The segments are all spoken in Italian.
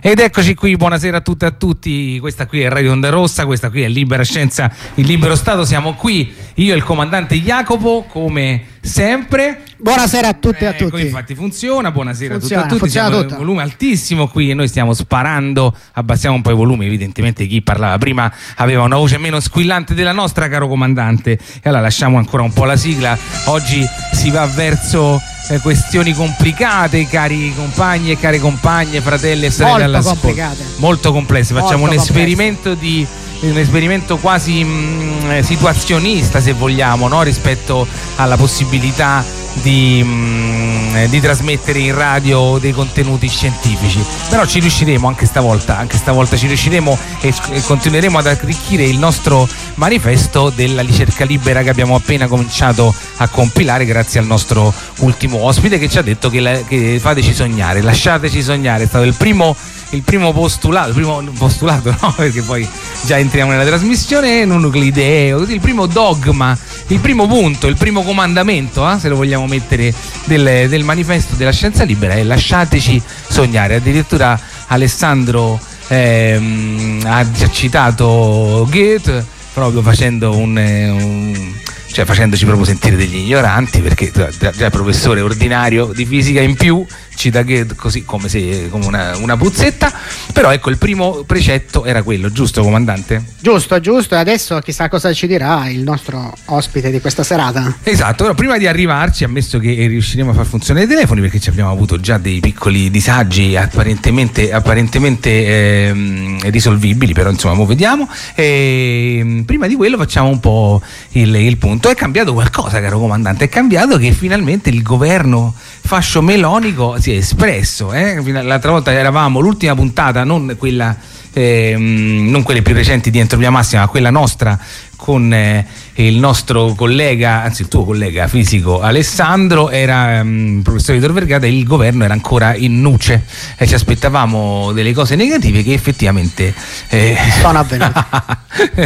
Ed eccoci qui, buonasera a tutte e a tutti. Questa qui è Radio Onda Rossa, questa qui è Libera Scienza, il Libero Stato. Siamo qui, io e il comandante Jacopo, come sempre. Buonasera a tutte e a Ecco, tutti. infatti funziona, buonasera Funziona, a e tutti. funziona Siamo tutto. in volume altissimo qui e noi stiamo sparando, abbassiamo un po' i volumi, evidentemente chi parlava prima aveva una voce meno squillante della nostra, caro comandante. E allora lasciamo ancora un po' la sigla. Oggi si va verso eh, questioni complicate, cari compagni e care compagne, fratelli e sorelle Molto all'ascolto. complicate. Molto complesse. Facciamo Molto un esperimento di un esperimento quasi mm, eh, situazionista se vogliamo no? rispetto alla possibilità di, mm, eh, di trasmettere in radio dei contenuti scientifici però ci riusciremo anche stavolta anche stavolta ci riusciremo e, e continueremo ad arricchire il nostro manifesto della ricerca libera che abbiamo appena cominciato a compilare grazie al nostro ultimo ospite che ci ha detto che, la- che fateci sognare lasciateci sognare è stato il primo il primo postulato, il primo postulato no, perché poi già entriamo nella trasmissione, non nuclideo, così il primo dogma, il primo punto, il primo comandamento, eh, se lo vogliamo mettere, del, del manifesto della scienza libera è lasciateci sognare. Addirittura Alessandro ehm, ha già citato Goethe proprio facendo un- eh, un cioè facendoci proprio sentire degli ignoranti perché già, professore ordinario di fisica in più cita Goethe così come, se, come una, una puzzetta però ecco il primo precetto era quello giusto comandante? Giusto, giusto. E adesso chissà cosa ci dirà il nostro ospite di questa serata. Esatto, ora prima di arrivarci, ammesso che riusciremo a far funzionare i telefoni, perché ci abbiamo avuto già dei piccoli disagi apparentemente, apparentemente ehm, risolvibili, però insomma, mo vediamo. E, prima di quello facciamo un po' il, il punto. È cambiato qualcosa, caro comandante, è cambiato che finalmente il governo fascio melonico si è espresso. eh? L'altra volta eravamo, l'ultima puntata, non quella... ehm, non quelle più recenti di Entropia Massima, ma quella nostra con eh, il nostro collega, anzi il tuo collega fisico Alessandro, era ehm, il professore di Tor Vergata e il governo era ancora in nuce e ci aspettavamo delle cose negative che effettivamente eh, Sono avvenute.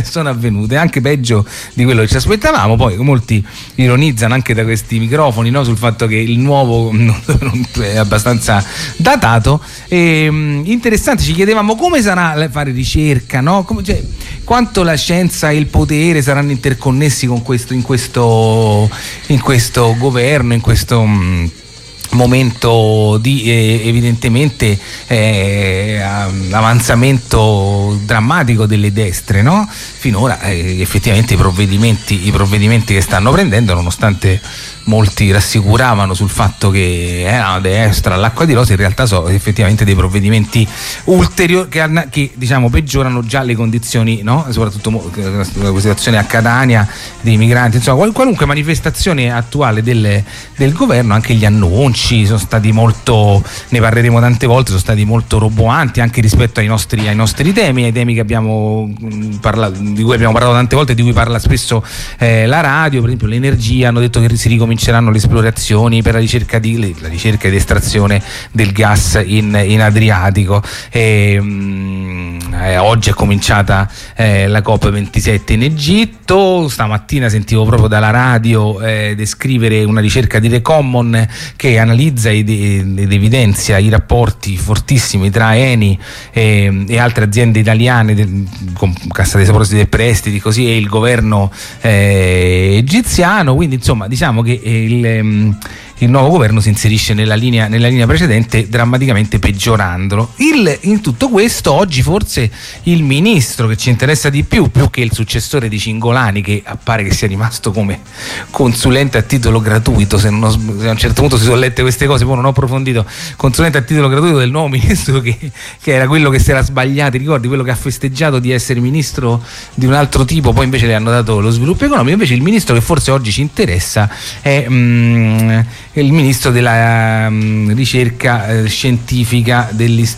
sono avvenute, anche peggio di quello che ci aspettavamo. Poi molti ironizzano anche da questi microfoni no, sul fatto che il nuovo è abbastanza datato. E, mh, interessante, ci chiedevamo come sarà fare ricerca, no? Come- cioè, quanto la scienza e il potere saranno interconnessi con questo, in, questo, in questo governo, in questo. mh, momento di eh, evidentemente eh, am- avanzamento drammatico delle destre no? finora eh, effettivamente i provvedimenti, i provvedimenti che stanno prendendo nonostante molti rassicuravano sul fatto che è a destra all'acqua di rosa in realtà sono effettivamente dei provvedimenti ulteriori che, che, diciamo peggiorano già le condizioni no? soprattutto eh, la situazione a Catania dei migranti insomma qual- qualunque manifestazione attuale del, del governo anche gli annunci sono stati molto ne parleremo tante volte sono stati molto roboanti anche rispetto ai nostri, ai nostri temi ai temi abbiamo mh, parlato, di cui abbiamo parlato tante volte di cui parla spesso eh, la radio per esempio l'energia hanno detto che si ricominceranno le esplorazioni per la ricerca di la ricerca ed estrazione del gas in, in Adriatico. E, mh, eh, oggi è cominciata eh, la COP27 in Egitto. Stamattina sentivo proprio dalla radio eh, descrivere una ricerca di Recommon che analizza ed, ed evidenzia i rapporti fortissimi tra Eni e, e altre aziende italiane del- con Cassa dei Depositi e Prestiti così e il governo eh, egiziano. Quindi insomma diciamo che il, ehm, il nuovo governo si inserisce nella linea, nella linea precedente drammaticamente peggiorandolo. Il- in tutto questo oggi forse il ministro che ci interessa di più, più che il successore di Cingolani che appare che sia rimasto come consulente a titolo gratuito, se, non se a un certo punto si sono lette queste cose, poi non ho approfondito, consulente a titolo gratuito del nuovo ministro che, che era quello che si era sbagliato, ricordi quello che ha festeggiato di essere ministro di un altro tipo, poi invece le hanno dato lo sviluppo economico, invece il ministro che forse oggi ci interessa è mm, il ministro della mm, ricerca eh, scientifica, del-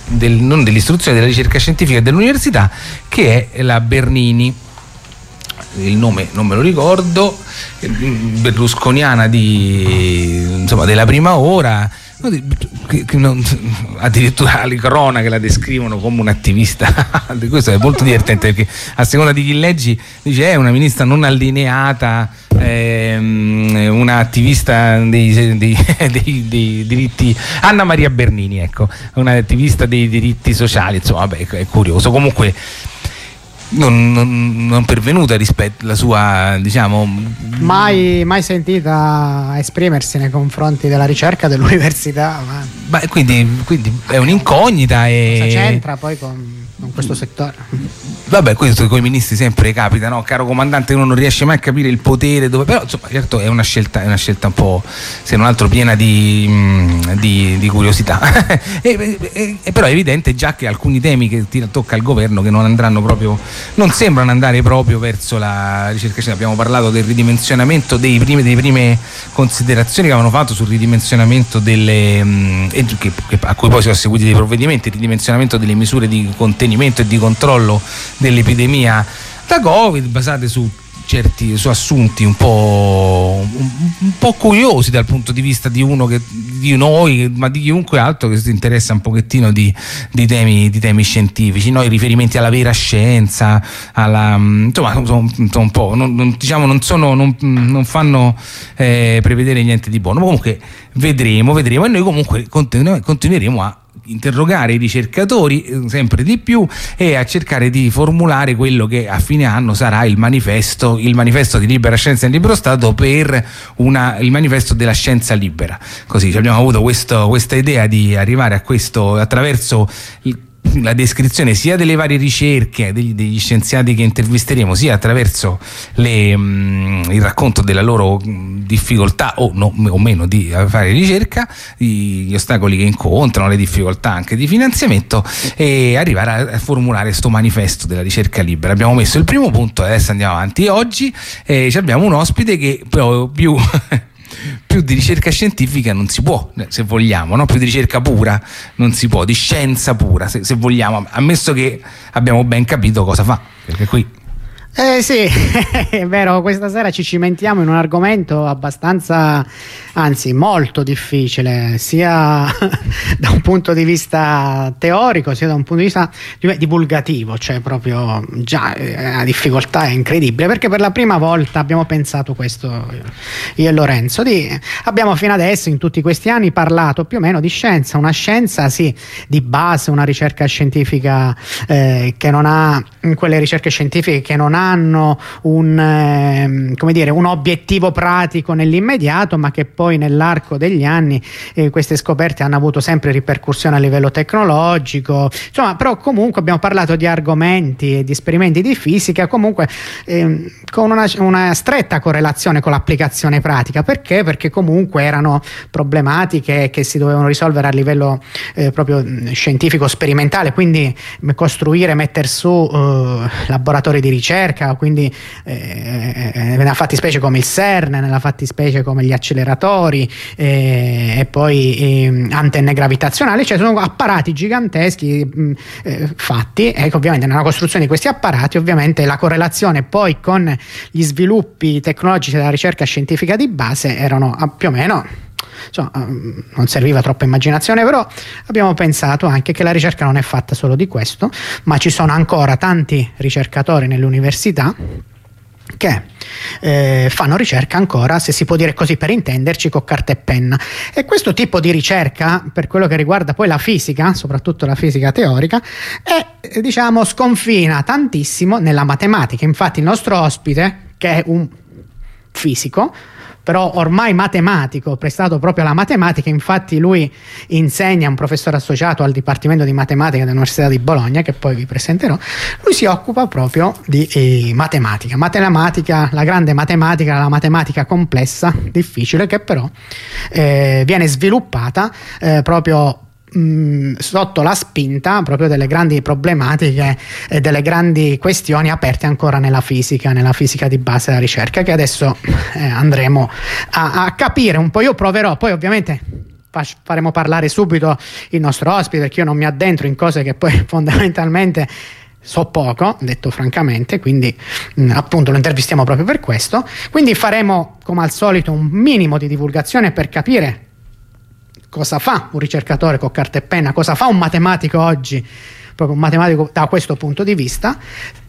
non dell'istruzione, della ricerca scientifica dell'università, che è la Bernini. Il nome non me lo ricordo, berlusconiana di, insomma, della prima ora, che, che addirittura le cronache la descrivono come un attivista. Questo è molto divertente perché a seconda di chi leggi dice è una ministra non allineata, ehm, una attivista dei, dei, dei, dei, diritti. Anna Maria Bernini, ecco, una dei diritti sociali. Insomma, vabbè, è curioso. Comunque non, non, non, pervenuta rispetto alla sua, diciamo... Mai, mai, sentita esprimersi nei confronti della ricerca dell'università. Ma... Beh, quindi, quindi, è un'incognita e... Cosa c'entra poi con in questo settore. Vabbè, questo con i ministri sempre capita, no? Caro comandante, uno non riesce mai a capire il potere dove. Però insomma, certo è una scelta, è una scelta un po', se non altro, piena di, mm, di, di curiosità. e, e, e, però è evidente già che alcuni temi che tocca al governo che non andranno proprio, non sembrano andare proprio verso la ricerca. Abbiamo parlato del ridimensionamento dei prime, delle prime considerazioni che avevano fatto sul ridimensionamento delle. Mm, che, che, a cui poi si sono seguiti dei provvedimenti, il ridimensionamento delle misure di contenimento contenimento e di controllo dell'epidemia da Covid basate su certi su assunti un po', un, po', curiosi dal punto di vista di uno che, di noi, ma di chiunque altro che si interessa un pochettino di, di, temi, di temi, scientifici, no? i riferimenti alla vera scienza, alla, insomma, sono, un po', non, non, diciamo, non, sono, non, non fanno eh, prevedere niente di buono. Comunque vedremo, vedremo e noi comunque continueremo a interrogare i ricercatori eh, sempre di più e a cercare di formulare quello che a fine anno sarà il manifesto, il manifesto di libera scienza e libero Stato per una, il manifesto della scienza libera. Così abbiamo avuto questo, questa idea di arrivare a questo attraverso il la descrizione sia delle varie ricerche degli, degli scienziati che intervisteremo, sia attraverso le, mh, mm, il racconto della loro mm, difficoltà o, no, o, meno di fare ricerca, gli ostacoli che incontrano, le difficoltà anche di finanziamento e arrivare a, formulare questo manifesto della ricerca libera. Abbiamo messo il primo punto, adesso andiamo avanti. Oggi eh, abbiamo un ospite che però più più di ricerca scientifica non si può, se vogliamo, no? più di ricerca pura non si può, di scienza pura, se, se vogliamo, ammesso che abbiamo ben capito cosa fa, perché qui eh sì, è vero, questa sera ci cimentiamo in un argomento abbastanza, anzi molto difficile, sia da un punto di vista teorico, sia da un punto di vista divulgativo, cioè proprio già eh, la difficoltà è incredibile, perché per la prima volta abbiamo pensato questo io e Lorenzo, di, abbiamo fino adesso in tutti questi anni parlato più o meno di scienza, una scienza sì, di base, una ricerca scientifica eh, che non ha, quelle ricerche scientifiche che non ha hanno un, eh, dire, un obiettivo pratico nell'immediato, ma che poi nell'arco degli anni eh, queste scoperte hanno avuto sempre ripercussioni a livello tecnologico. Insomma, però comunque abbiamo parlato di argomenti e di esperimenti di fisica, comunque eh, con una, una, stretta correlazione con l'applicazione pratica. Perché? Perché comunque erano problematiche che si dovevano risolvere a livello eh, proprio scientifico sperimentale, quindi costruire, mettere su eh, laboratori di ricerca ricerca, quindi eh, eh, nella fattispecie come il CERN, nella fattispecie come gli acceleratori eh, e poi eh, antenne gravitazionali, cioè sono apparati giganteschi mh, mm, eh, fatti e ovviamente nella costruzione di questi apparati ovviamente la correlazione poi con gli sviluppi tecnologici della ricerca scientifica di base erano ah, più o meno insomma, ehm, non serviva troppa immaginazione, però abbiamo pensato anche che la ricerca non è fatta solo di questo, ma ci sono ancora tanti ricercatori nelle università che eh, fanno ricerca ancora, se si può dire così per intenderci, con carta e penna. E questo tipo di ricerca, per quello che riguarda poi la fisica, soprattutto la fisica teorica, è, diciamo, sconfina tantissimo nella matematica. Infatti il nostro ospite, che è un fisico, però ormai matematico, prestato proprio alla matematica, infatti lui insegna, un professore associato al Dipartimento di Matematica dell'Università di Bologna, che poi vi presenterò, lui si occupa proprio di eh, matematica, matematica, la grande matematica, la matematica complessa, difficile, che però eh, viene sviluppata eh, proprio mh, sotto la spinta proprio delle grandi problematiche e delle grandi questioni aperte ancora nella fisica, nella fisica di base della ricerca, che adesso eh, andremo a, a capire un po'. Io proverò, poi ovviamente faremo parlare subito il nostro ospite perché io non mi addentro in cose che poi fondamentalmente so poco, detto francamente, quindi mh, appunto lo intervistiamo proprio per questo. Quindi faremo come al solito un minimo di divulgazione per capire cosa fa un ricercatore con carta e penna, cosa fa un matematico oggi, proprio un matematico da questo punto di vista,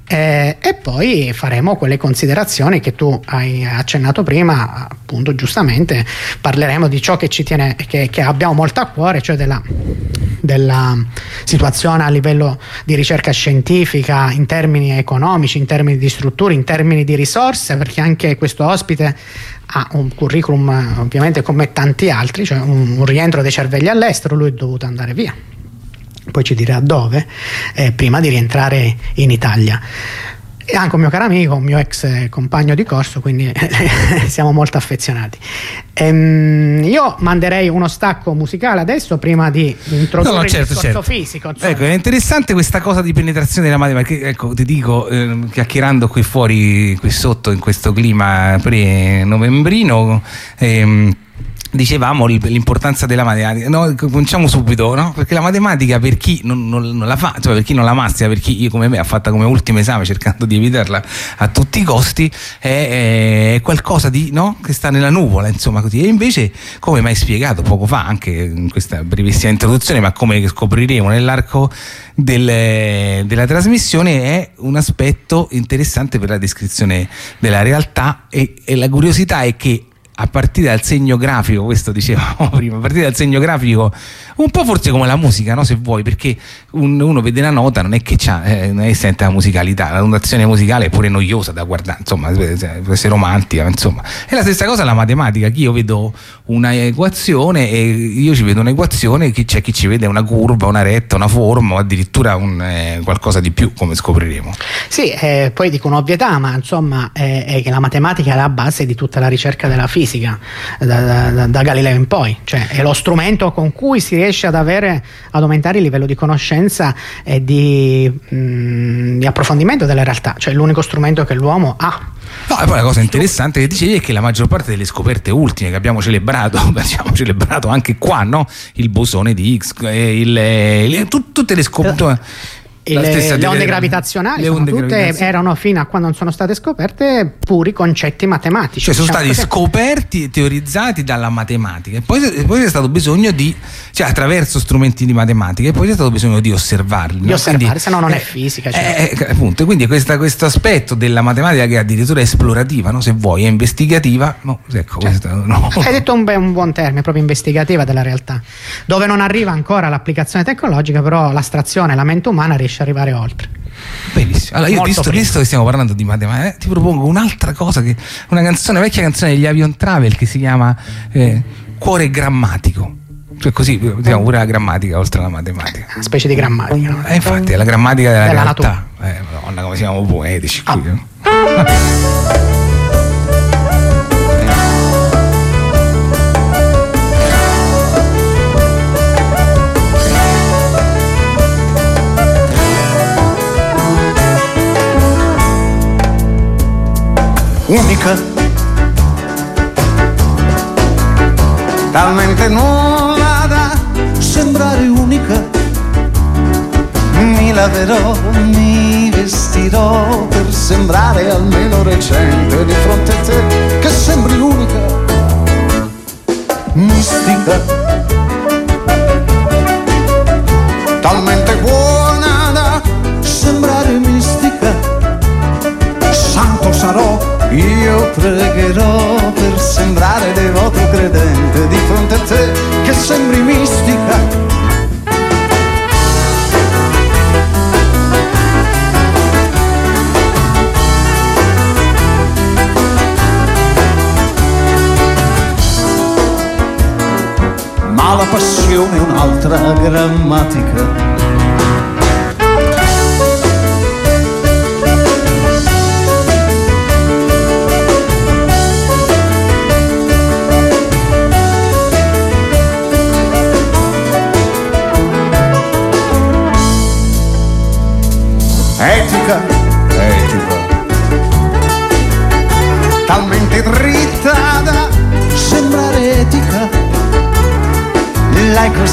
eh, e poi faremo quelle considerazioni che tu hai accennato prima, appunto giustamente. Parleremo di ciò che ci tiene, che, che abbiamo molto a cuore, cioè della, della, situazione a livello di ricerca scientifica in termini economici, in termini di strutture, in termini di risorse, perché anche questo ospite ha un curriculum ovviamente come tanti altri, cioè un, un rientro dei cervelli all'estero, lui è dovuto andare via poi ci dirà dove, eh, prima di rientrare in Italia. E anche un mio caro amico, un mio ex compagno di corso, quindi siamo molto affezionati. Ehm, io manderei uno stacco musicale adesso prima di introdurre no, no, certo, il discorso certo. fisico. Insomma. Ecco, è interessante questa cosa di penetrazione della matematica. Ecco, ti dico, eh, chiacchierando qui fuori, qui sotto, in questo clima pre-novembrino, ehm, dicevamo l'importanza della matematica. No, cominciamo subito, no? Perché la matematica per chi non, non, non, la fa, cioè per chi non la mastica, per chi come me ha fatta come ultimo esame cercando di evitarla a tutti i costi, è, è qualcosa di, no? che sta nella nuvola, insomma così. E invece, come mi hai spiegato poco fa, anche in questa brevissima introduzione, ma come scopriremo nell'arco del, della trasmissione, è un aspetto interessante per la descrizione della realtà e, e la curiosità è che a partire dal segno grafico, questo dicevamo prima, a partire dal segno grafico, un po' forse come la musica, no? se vuoi, perché un, uno vede la nota, non è che c'ha, eh, non è sente la musicalità, la notazione musicale è pure noiosa da guardare, insomma, può essere romantica, insomma. È la stessa cosa la matematica, che io vedo una equazione e io ci vedo un'equazione, c'è chi ci vede una curva, una retta, una forma o addirittura un, eh, qualcosa di più, come scopriremo. Sì, eh, poi dico un'ovvietà, ma insomma è che la matematica è la base di tutta la ricerca della fisica fisica da, da, da, Galileo in poi, cioè è lo strumento con cui si riesce ad avere, ad aumentare il livello di conoscenza e di, mh, mm, di approfondimento della realtà, cioè l'unico strumento che l'uomo ha. No, e poi la cosa interessante che dicevi è che la maggior parte delle scoperte ultime che abbiamo celebrato, abbiamo celebrato anche qua, no? il bosone di Higgs, il, il, tutte le scoperte le, le, onde gravitazionali le onde tutte gravitazionali. erano fino a quando non sono state scoperte puri concetti matematici. Cioè sono diciamo stati così. scoperti e teorizzati dalla matematica e poi, poi c'è stato bisogno di, cioè attraverso strumenti di matematica e poi c'è stato bisogno di osservarli. Di no? osservarli, se no non eh, è fisica. Cioè. Eh, appunto, quindi questa, questo aspetto della matematica che è addirittura esplorativa, no? se vuoi, è investigativa. No, ecco, certo. questo, no. Hai detto un, un buon termine, proprio investigativa della realtà, dove non arriva ancora l'applicazione tecnologica, però l'astrazione, la mente umana riesce riesce ad arrivare oltre. Benissimo. Allora, io visto, visto, che stiamo parlando di matematica, eh, ti propongo un'altra cosa, che, una canzone, una vecchia canzone degli Avion Travel che si chiama eh, Cuore grammatico. Cioè così, diciamo pure la grammatica oltre alla matematica. Una specie di grammatica. No? Eh, infatti, è la grammatica della, della realtà. Eh, madonna, come siamo poetici qui. Ah. unica, talmente nuova da sembrare unica. Mi laverò, mi vestirò per sembrare almeno recente di fronte a te, che sembri unica, mistica, io pregherò per sembrare devoto credente di fronte a te che sembri mistica. Ma la passione è un'altra grammatica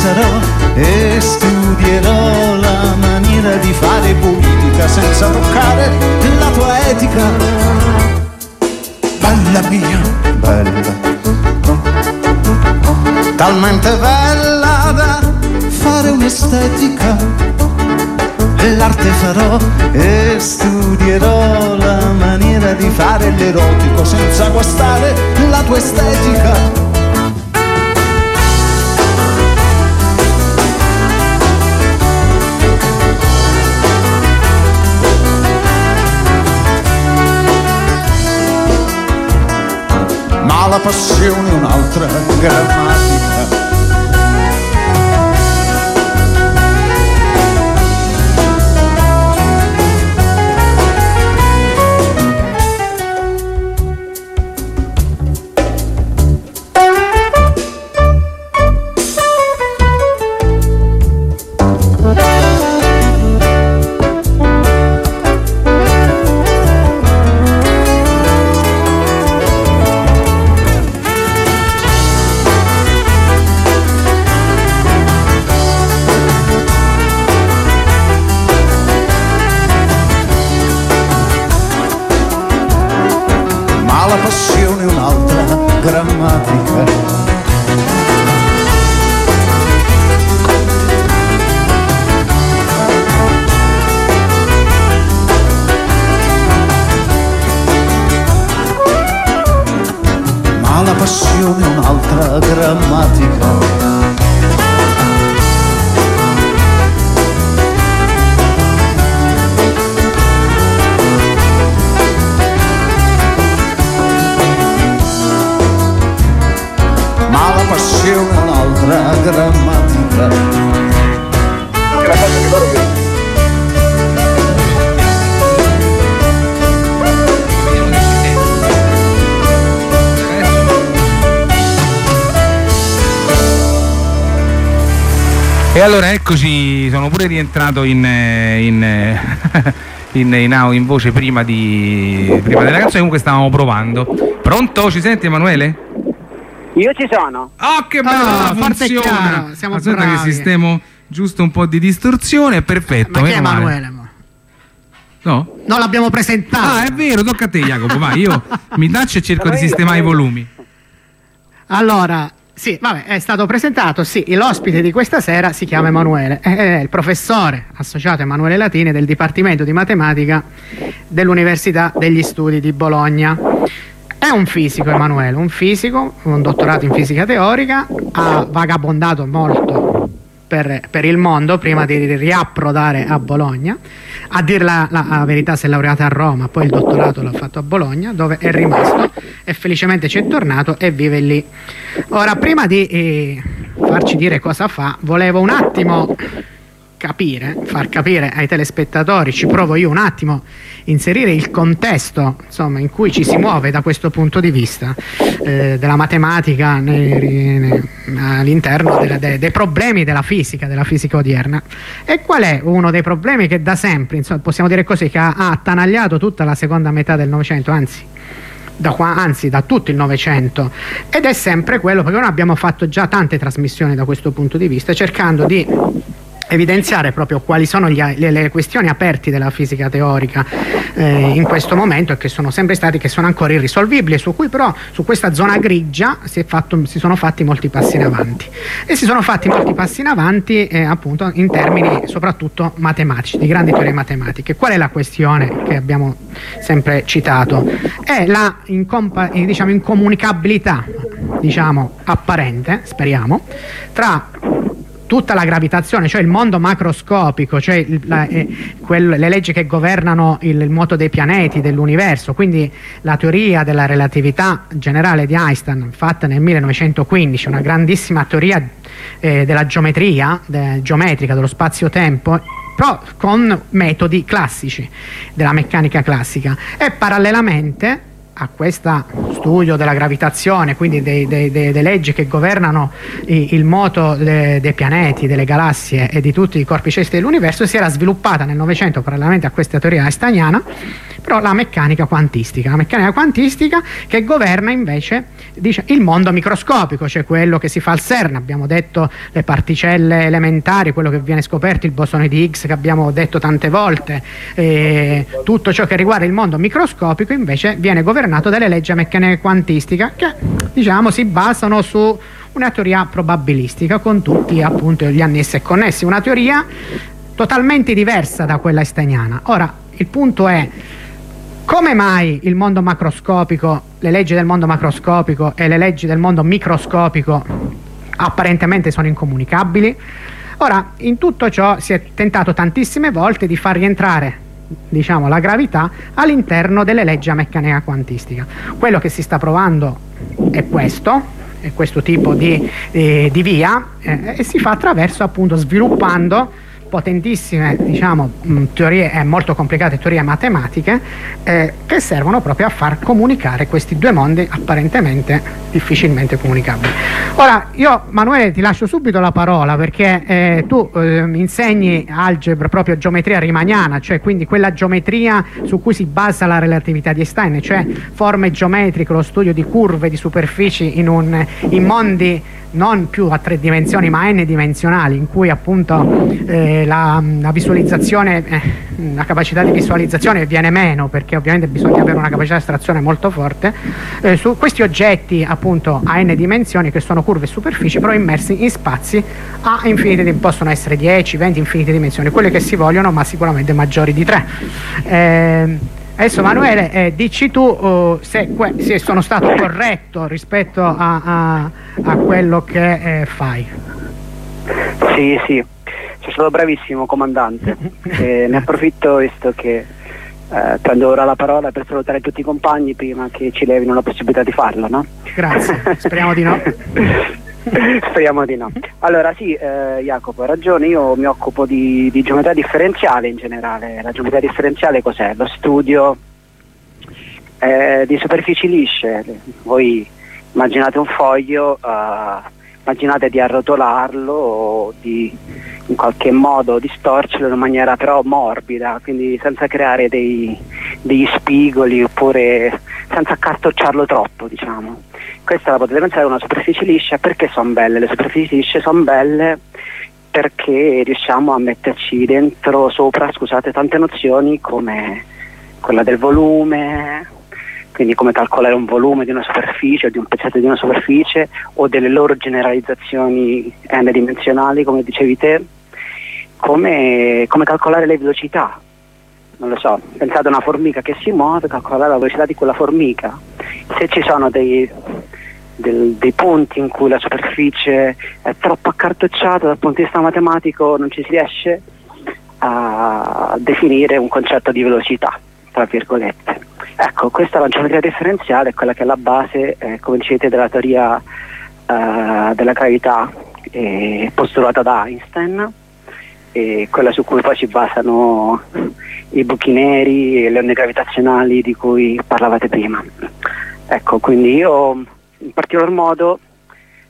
sarò e studierò la maniera di fare politica senza toccare la tua etica. Bella mia, bella talmente bella da fare un'estetica. L'arte farò e studierò la maniera di fare l'erotico senza guastare la tua estetica. Ma la passione un'altra grammatica. Eccoci, sono pure rientrato in, eh, in, eh, in, in, au- in voce prima, di, prima della canzone, comunque stavamo provando. Pronto? Ci senti Emanuele? Io ci sono. Oh che bello! E funziona! siamo Aspetta che bravi. sistemo giusto un po' di distorsione, perfetto. Ma chi è male. Emanuele? mo? No? Non l'abbiamo presentato. Ah, è vero, tocca a te Jacopo, vai, io mi taccio e cerco di sistemare i volumi. Allora, sì, vabbè, è stato presentato, sì, l'ospite di questa sera si chiama Emanuele, è il professore associato Emanuele Latini del Dipartimento di Matematica dell'Università degli Studi di Bologna. È un fisico Emanuele, un fisico, un dottorato in fisica teorica, ha vagabondato molto per, per il mondo prima di riapprodare a Bologna. A dire la, la- la verità si è laureato a Roma, poi il dottorato l'ha fatto a Bologna, dove è rimasto e felicemente ci è tornato e vive lì. Ora, prima di eh, farci dire cosa fa, volevo un attimo capire, far capire ai telespettatori, ci provo io un attimo inserire il contesto insomma, in cui ci si muove da questo punto di vista eh, della matematica all'interno de- dei problemi della fisica, della fisica odierna. E qual è uno dei problemi che da sempre, insomma, possiamo dire così, che ha, ha attanagliato tutta la seconda metà del Novecento, anzi da qua, anzi da tutto il Novecento ed è sempre quello perché noi abbiamo fatto già tante trasmissioni da questo punto di vista cercando di evidenziare proprio quali sono gli le, le questioni aperte della fisica teorica eh, in questo momento e che sono sempre stati che sono ancora irrisolvibili su cui però su questa zona grigia si, fatto- si sono fatti molti passi in avanti. E si sono fatti molti passi in avanti eh, appunto in termini soprattutto matematici di grandi teorie matematiche. Qual è la questione che abbiamo sempre citato? È la eh, diciamo, incomunicabilità diciamo apparente speriamo tra tutta la gravitazione, cioè il mondo macroscopico, cioè il- la- eh, quel- le leggi che governano il, il moto dei pianeti, dell'universo, quindi la teoria della relatività generale di Einstein, fatta nel 1915, una grandissima teoria eh, della geometria, de- geometrica, dello spazio-tempo, però con metodi classici della meccanica classica. E parallelamente a questo studio della gravitazione, quindi delle leggi che governano i- il moto de- dei pianeti, delle galassie e di tutti i corpi celesti dell'universo, si era sviluppata nel Novecento, parallelamente a questa teoria einsteiniana, però la meccanica quantistica, la meccanica quantistica che governa invece dice, il mondo microscopico, cioè quello che si fa al CERN, abbiamo detto le particelle elementari, quello che viene scoperto, il bosone di Higgs che abbiamo detto tante volte, eh, tutto ciò che riguarda il mondo microscopico invece viene governato governato dalle leggi a meccanica quantistica che diciamo si basano su una teoria probabilistica con tutti appunto gli annessi e connessi, una teoria totalmente diversa da quella einsteiniana. Ora, il punto è come mai il mondo macroscopico, le leggi del mondo macroscopico e le leggi del mondo microscopico apparentemente sono incomunicabili? Ora, in tutto ciò si è tentato tantissime volte di far rientrare diciamo, la gravità all'interno delle leggi a meccanica quantistica. Quello che si sta provando è questo, è questo tipo di, eh, di via eh, e si fa attraverso appunto sviluppando potentissime diciamo, mh, teorie eh, molto complicate teorie matematiche eh, che servono proprio a far comunicare questi due mondi apparentemente difficilmente comunicabili. Ora io Manuele ti lascio subito la parola perché eh, tu eh, insegni algebra, proprio geometria riemanniana, cioè quindi quella geometria su cui si basa la relatività di Einstein, cioè forme geometriche, lo studio di curve, di superfici in, un, in mondi non più a tre dimensioni ma n dimensionali in cui appunto eh, la, la, visualizzazione eh, la capacità di visualizzazione viene meno perché ovviamente bisogna avere una capacità di astrazione molto forte eh, su questi oggetti appunto a n dimensioni che sono curve e superfici però immersi in spazi a infinite possono essere 10 20 infinite dimensioni quelle che si vogliono ma sicuramente maggiori di 3 Adesso Manuele, eh, dici tu uh, se, se, sono stato corretto rispetto a, a, a quello che eh, fai. Sì, sì, sei stato bravissimo comandante. eh, ne approfitto visto che eh, prendo ora la parola per salutare tutti i compagni prima che ci levino la possibilità di farlo, no? Grazie, speriamo di no. Speriamo di no. Allora sì, eh, Jacopo, hai ragione, io mi occupo di, di, geometria differenziale in generale. La geometria differenziale cos'è? Lo studio eh, di superfici lisce. Voi immaginate un foglio, uh, immaginate di arrotolarlo o di in qualche modo distorcerlo in maniera però morbida, quindi senza creare dei, degli spigoli oppure senza accartocciarlo troppo, diciamo. Questa la potete pensare una superficie liscia, perché sono belle? Le superfici lisce sono belle perché riusciamo a metterci dentro, sopra, scusate, tante nozioni come quella del volume, quindi come calcolare un volume di una superficie o di un pezzetto di una superficie o delle loro generalizzazioni n-dimensionali, come dicevi te, come, come calcolare le velocità. Non lo so, pensate a una formica che si muove, calcolare la velocità di quella formica. Se ci sono dei, del, dei punti in cui la superficie è troppo accartocciata dal punto di vista matematico non ci si riesce a definire un concetto di velocità, tra virgolette. Ecco, questa è la geometria differenziale, quella che è la base, eh, come dicete, della teoria eh, della gravità eh, postulata da Einstein e quella su cui poi si basano i buchi neri e le onde gravitazionali di cui parlavate prima. Ecco, quindi io in particolar modo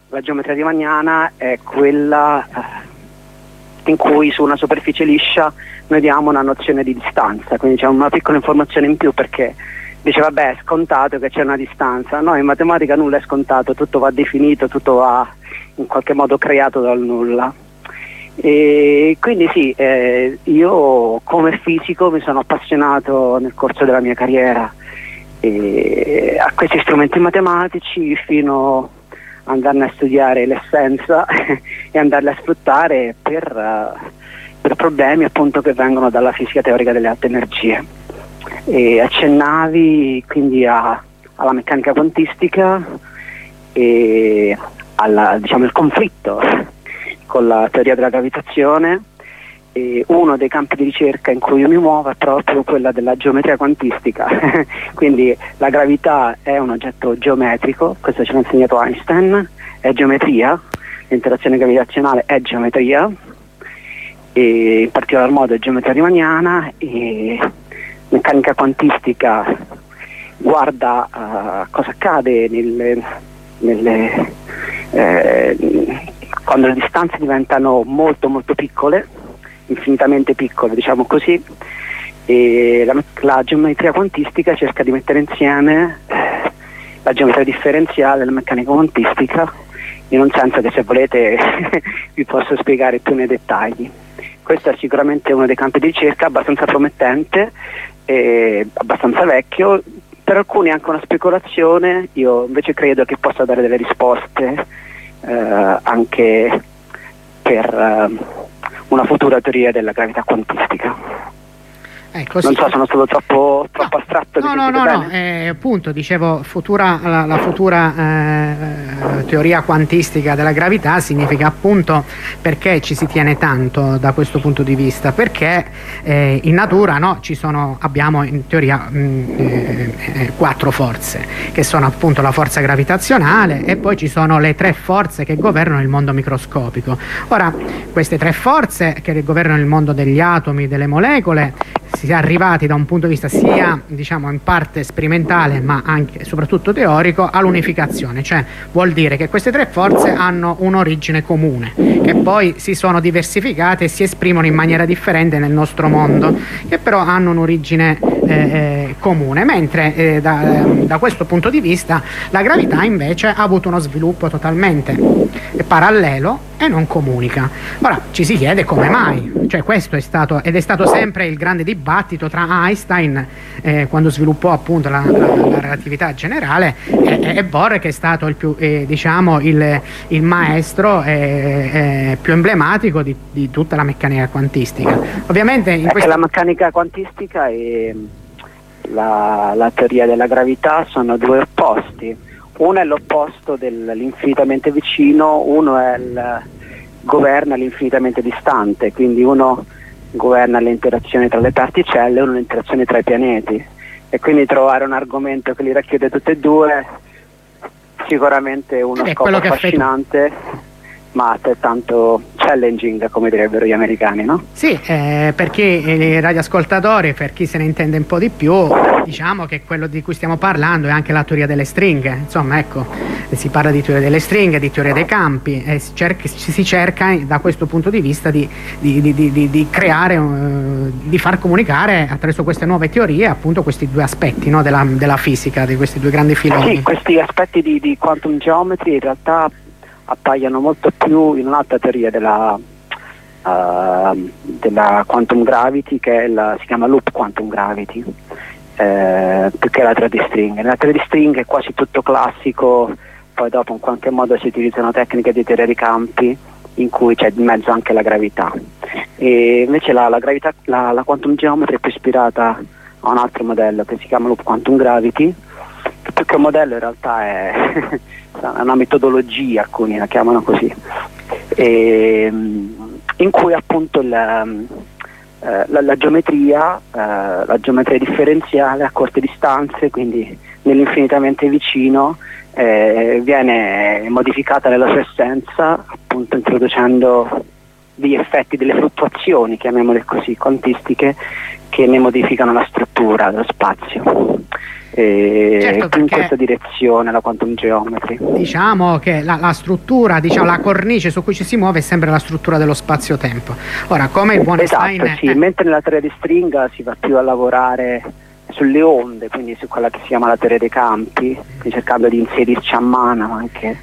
la geometria di Magnana è quella eh, in cui su una superficie liscia noi diamo una nozione di distanza, quindi c'è una piccola informazione in più perché dice vabbè è scontato che c'è una distanza, no in matematica nulla è scontato, tutto va definito, tutto va in qualche modo creato dal nulla. E quindi sì, eh, io come fisico mi sono appassionato nel corso della mia carriera a questi strumenti matematici fino ad andarne a studiare l'essenza e andarli a sfruttare per, uh, per, problemi appunto che vengono dalla fisica teorica delle alte energie. E accennavi quindi a, alla meccanica quantistica e al diciamo, conflitto con la teoria della gravitazione e uno dei campi di ricerca in cui io mi muovo è proprio quella della geometria quantistica, quindi la gravità è un oggetto geometrico, questo ce l'ha insegnato Einstein, è geometria, l'interazione gravitazionale è geometria, in particolar modo è geometria riemanniana e meccanica quantistica guarda uh, cosa accade nelle, nelle, eh, quando le distanze diventano molto molto piccole infinitamente piccole, diciamo così, e la, la geometria quantistica cerca di mettere insieme eh, la geometria differenziale e la meccanica quantistica in un senso che se volete vi posso spiegare più nei dettagli. Questo è sicuramente uno dei campi di ricerca abbastanza promettente, e abbastanza vecchio, per alcuni è anche una speculazione, io invece credo che possa dare delle risposte eh, anche per eh, una futura teoria della gravità quantistica. Ecco, non so, sono stato troppo, troppo no, astratto. No, no, no, no. Eh, appunto, dicevo, futura, la, la, futura eh, teoria quantistica della gravità significa appunto perché ci si tiene tanto da questo punto di vista, perché eh, in natura no, ci sono, abbiamo in teoria mh, mm, eh, eh, quattro forze, che sono appunto la forza gravitazionale e poi ci sono le tre forze che governano il mondo microscopico. Ora, queste tre forze che governano il mondo degli atomi, delle molecole, si è arrivati da un punto di vista sia diciamo in parte sperimentale ma anche soprattutto teorico all'unificazione, cioè vuol dire che queste tre forze hanno un'origine comune, che poi si sono diversificate e si esprimono in maniera differente nel nostro mondo, che però hanno un'origine eh, eh comune, mentre eh, da, da, questo punto di vista la gravità invece ha avuto uno sviluppo totalmente parallelo e non comunica. Ora ci si chiede come mai, cioè questo è stato ed è stato sempre il grande dibattito tra Einstein eh, quando sviluppò appunto la, la, la relatività generale e, e, Bohr che è stato il, più, eh, diciamo il, il maestro eh, più emblematico di, di, tutta la meccanica quantistica. Ovviamente in questa... la meccanica quantistica e la, la teoria della gravità sono due opposti uno è l'opposto dell'infinitamente vicino, uno è il, governa l'infinitamente distante, quindi uno governa le interazioni tra le particelle e interazioni tra i pianeti. E quindi trovare un argomento che li racchiude tutte e due sicuramente uno Beh, scopo affascinante ma altrettanto challenging come direbbero gli americani no? Sì, eh, perché i radioascoltatori per chi se ne intende un po' di più diciamo che quello di cui stiamo parlando è anche la teoria delle stringhe insomma ecco si parla di teoria delle stringhe di teoria dei campi e si cerca, si cerca da questo punto di vista di, di, di, di creare uh, di far comunicare attraverso queste nuove teorie appunto questi due aspetti no, della, della, fisica di questi due grandi filoni sì, questi aspetti di, quantum geometry in realtà appaiono molto più in un'altra teoria della, uh, della quantum gravity che la, si chiama loop quantum gravity eh, più che la 3D string. Nella 3D string è quasi tutto classico, poi dopo in qualche modo si utilizzano tecniche di teoria dei campi in cui c'è in mezzo anche la gravità. E invece la, la, gravità, la, la quantum geometry è più ispirata a un altro modello che si chiama loop quantum gravity, che più che un modello in realtà è una metodologia, alcuni la chiamano così, e, in cui appunto il, eh, la, la, geometria, eh, la geometria differenziale a corte distanze, quindi nell'infinitamente vicino, eh, viene modificata nella sua essenza, appunto introducendo degli effetti, delle fluttuazioni, chiamiamole così, quantistiche, che ne modificano la struttura dello spazio certo, in questa direzione la quantum geometry. Diciamo che la, la struttura, diciamo, la cornice su cui ci si muove è sempre la struttura dello spazio-tempo. Ora, come il buon esatto, Einstein... Sì, eh. mentre nella teoria di stringa si va più a lavorare sulle onde, quindi su quella che si chiama la teoria dei campi, cercando di inserirci a mano anche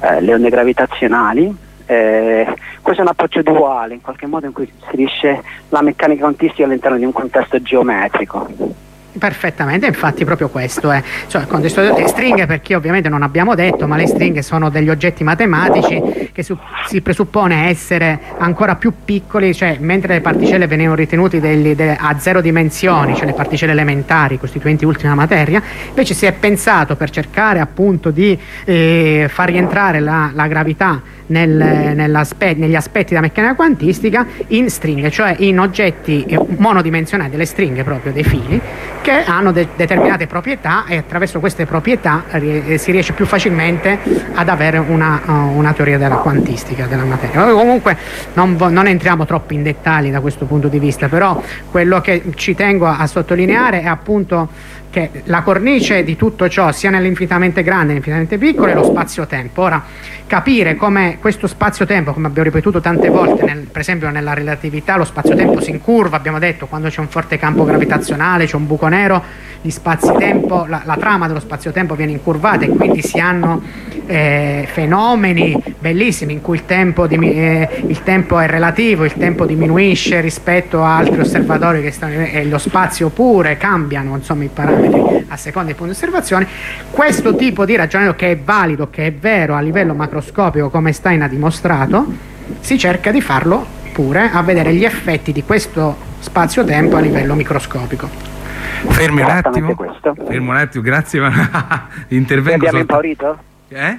eh, le onde gravitazionali. Eh, questo è un approccio duale, in qualche modo in cui si inserisce la meccanica quantistica all'interno di un contesto geometrico. Perfettamente, infatti proprio questo è. Cioè, il contesto delle stringhe, perché ovviamente non abbiamo detto, ma le stringhe sono degli oggetti matematici che su, si presuppone essere ancora più piccoli, cioè mentre le particelle venivano ritenute degli, de, a zero dimensioni, cioè le particelle elementari costituenti ultima materia, invece si è pensato per cercare appunto di eh, far rientrare la, la gravità nel, negli aspetti della meccanica quantistica in stringhe, cioè in oggetti monodimensionali, delle stringhe proprio, dei fili, che hanno de- determinate proprietà e attraverso queste proprietà rie- si riesce più facilmente ad avere una, uh, una, teoria della quantistica della materia. Comunque non, non, entriamo troppo in dettagli da questo punto di vista, però quello che ci tengo a sottolineare è appunto che la cornice di tutto ciò, sia nell'infinitamente grande che nell'infinitamente piccolo, è lo spazio-tempo. Ora, capire come questo spazio-tempo, come abbiamo ripetuto tante volte, nel, per esempio nella relatività, lo spazio-tempo si incurva, abbiamo detto, quando c'è un forte campo gravitazionale, c'è un buco nero, gli spazi-tempo, la, la trama dello spazio-tempo viene incurvata e quindi si hanno eh, fenomeni bellissimi in cui il tempo, di, eh, il tempo, è relativo, il tempo diminuisce rispetto a altri osservatori che stanno, e lo spazio pure cambiano insomma, i parametri a seconda dei punti di osservazione. Questo tipo di ragionamento che è valido, che è vero a livello macroscopico come Stein ha dimostrato, si cerca di farlo pure a vedere gli effetti di questo spazio-tempo a livello microscopico. Fermi un attimo. Fermo un attimo, grazie. Ma intervengo. Abbiamo impaurito? Eh?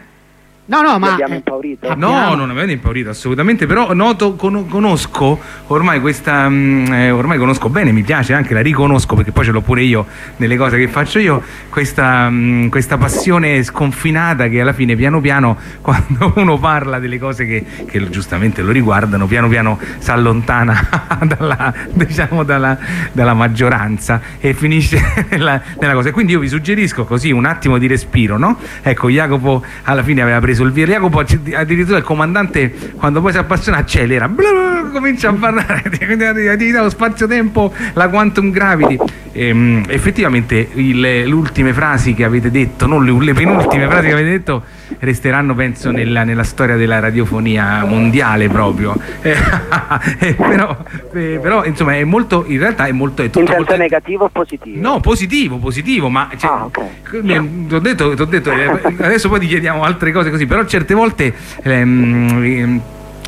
No, no, ma. Abbiamo impaurito? No, non avete impaurito assolutamente. Però noto, con, conosco ormai questa. Mh, eh, ormai conosco bene, mi piace anche, la riconosco perché poi ce l'ho pure io nelle cose che faccio io. Questa, mh, questa passione sconfinata che alla fine, piano piano, quando uno parla delle cose che, che giustamente lo riguardano, piano piano si allontana dalla, diciamo, dalla, dalla, maggioranza e finisce nella, nella cosa. Quindi io vi suggerisco così un attimo di respiro, no? Ecco, Jacopo alla fine aveva preso sul via Jacopo addirittura il comandante quando poi si appassiona accelera blu, comincia a parlare di attività lo spazio-tempo la quantum gravity. E, um, effettivamente il, le ultime frasi che avete detto non le, le, penultime frasi che avete detto resteranno penso nella, nella storia della radiofonia mondiale proprio eh, eh, però, eh, però, insomma è molto in realtà è molto è tutto in molto... negativo o positivo? no positivo positivo ma cioè, ah, okay. t'ho detto, t'ho detto eh, adesso poi ti chiediamo altre cose così però certe volte ehm,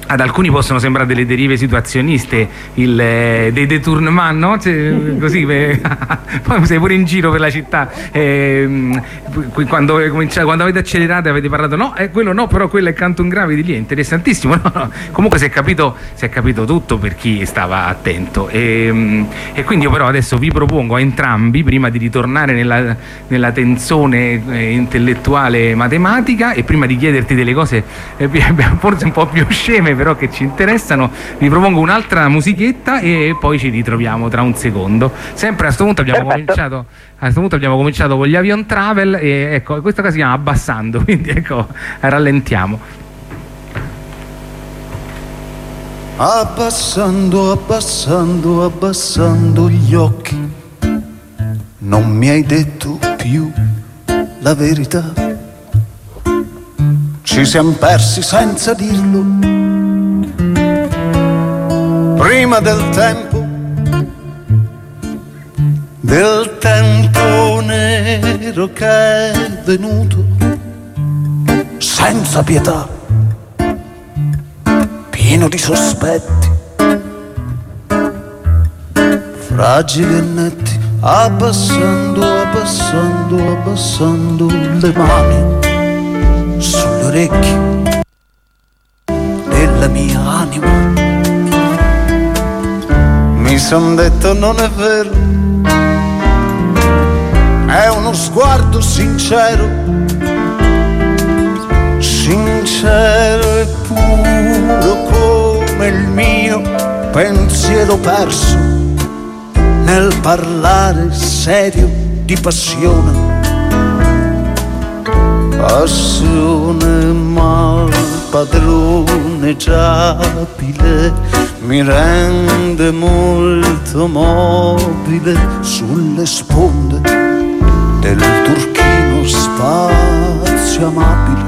ad alcuni possono sembrare delle derive situazioniste, il, eh, dei detournement, no? Cioè, così, eh, poi sei pure in giro per la città. Eh, quando, quando, avete accelerato avete parlato, no, è quello no, però quello è Canton Gravity, lì è interessantissimo. No? Comunque si è, capito, si è, capito, tutto per chi stava attento. E, e, quindi io però adesso vi propongo a entrambi, prima di ritornare nella, nella tenzone eh, intellettuale matematica e prima di chiederti delle cose eh, forse un po' più sceme però che ci interessano. Vi propongo un'altra musichetta e poi ci ritroviamo tra un secondo. Sempre a questo punto abbiamo cominciato a questo punto abbiamo cominciato con gli avion travel e ecco, questa cosa si chiama abbassando, quindi ecco, rallentiamo. Abbassando, abbassando, abbassando gli occhi, non mi hai detto più la verità. Ci siamo persi senza dirlo prima del tempo, del tempo nero che è venuto senza pietà, pieno di sospetti, fragili e netti, abbassando, abbassando, abbassando le mani sulle orecchie della mia anima son detto non è vero, è uno sguardo sincero, sincero e puro come il mio pensiero perso nel parlare serio di passione. Passione mal padroneggiabile mi rende molto mobile sulle sponde del turchino spazio amabile.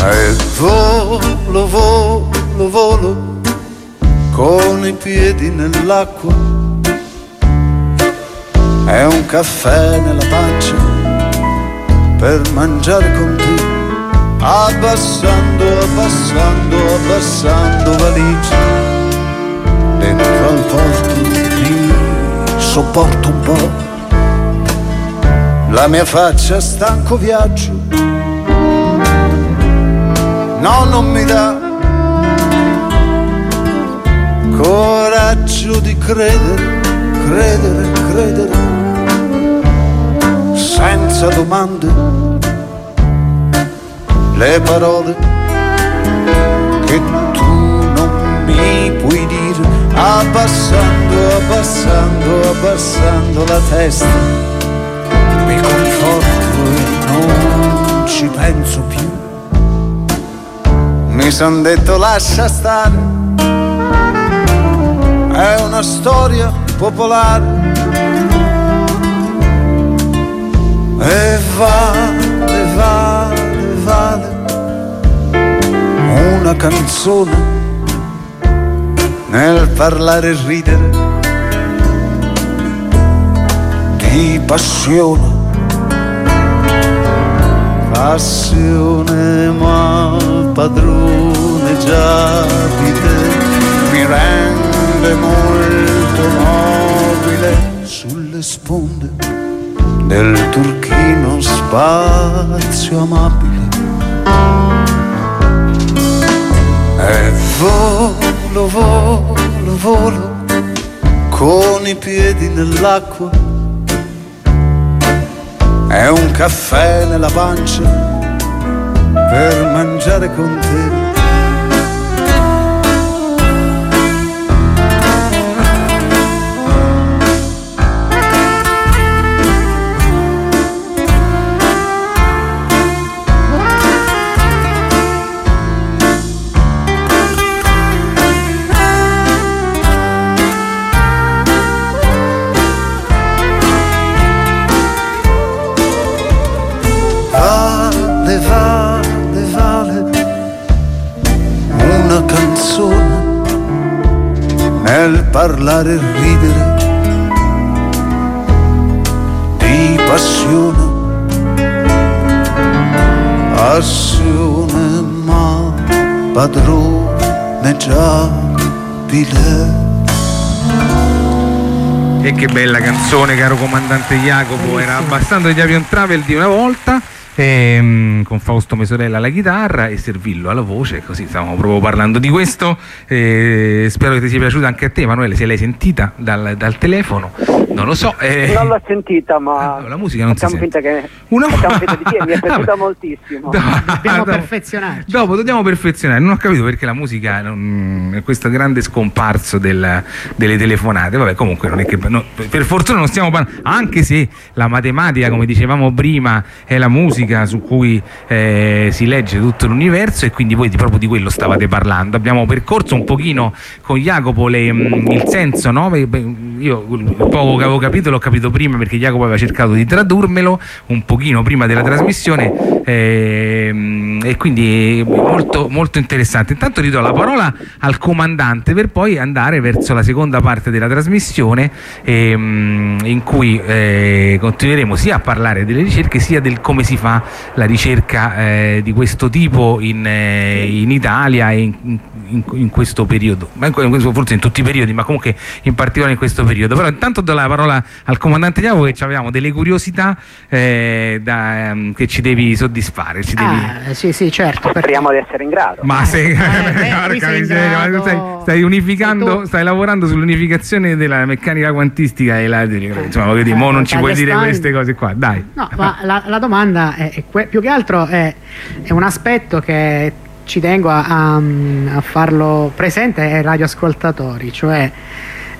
E volo, volo, volo con i piedi nell'acqua. È un caffè nella pancia per mangiare con te abbassando, abbassando, abbassando valigia dentro al porto mi sopporto un po' la mia faccia stanco viaggio. No non mi dà coraggio di credere credere credere. Senza domande le parole che tu non mi puoi dire, abbassando, abbassando, abbassando la testa, mi conforto e non ci penso più. Mi son detto lascia stare, è una storia popolare. E vale, una canzone nel parlare e ridere di passione. Passione ma padroneggiabile mi rende molto nobile sulle sponde del turchino spazio amabile. E volo, volo, volo con i piedi nell'acqua. È un caffè nella pancia per mangiare con te. Parlare e ridere di passione, passione ma padroneggiabile. E che bella canzone, caro comandante Jacopo, era abbastanza di Avion Travel di una volta. Ehm, con Fausto Mesorella alla chitarra e Servillo alla voce, così stavamo proprio parlando di questo. eh, spero che ti sia piaciuta anche a te, Emanuele. Se l'hai sentita dal, dal telefono, non lo so. eh, Non l'ho sentita, ma Ah, la musica non si facciamo sente. finta che Una- facciamo finta di sì, e mi è piaciuta moltissimo. No, Dobbiamo dopo- perfezionarci. Dopo dobbiamo perfezionare. Non ho capito perché la musica non- è questo grande scomparso del- delle telefonate. Vabbè, comunque non è che no, per fortuna non stiamo parlando, anche se la matematica, come dicevamo prima, è la musica su cui eh, si legge tutto l'universo e quindi voi proprio di quello stavate parlando. Abbiamo percorso un pochino con Jacopo le, mm, il senso, no? Io poco che avevo capito l'ho capito prima perché Jacopo aveva cercato di tradurmelo un pochino prima della trasmissione ehm, e quindi molto, molto interessante. Intanto ridò la parola al comandante per poi andare verso la seconda parte della trasmissione ehm, in cui eh, continueremo sia a parlare delle ricerche sia del come si fa la ricerca eh, di questo tipo in, eh, in Italia e in, in- in questo periodo, ma in questo- forse in tutti i periodi, ma comunque in particolare in questo periodo. Però intanto do la parola al comandante Diavo che avevamo delle curiosità eh, da, ehm, che ci devi soddisfare. Ci devi... Ah, sì, sì, certo. perché- Speriamo di essere in grado. Ma Eh, sei, eh, beh, porca miseria, ma stai, stai unificando, tu- stai lavorando sull'unificazione della meccanica quantistica e la insomma, voglio dire, mo non ci puoi dire queste cose qua, dai. No, ma la, la domanda è, è que- più che altro è, è un aspetto che ci tengo a, a- a farlo presente ai radioascoltatori, cioè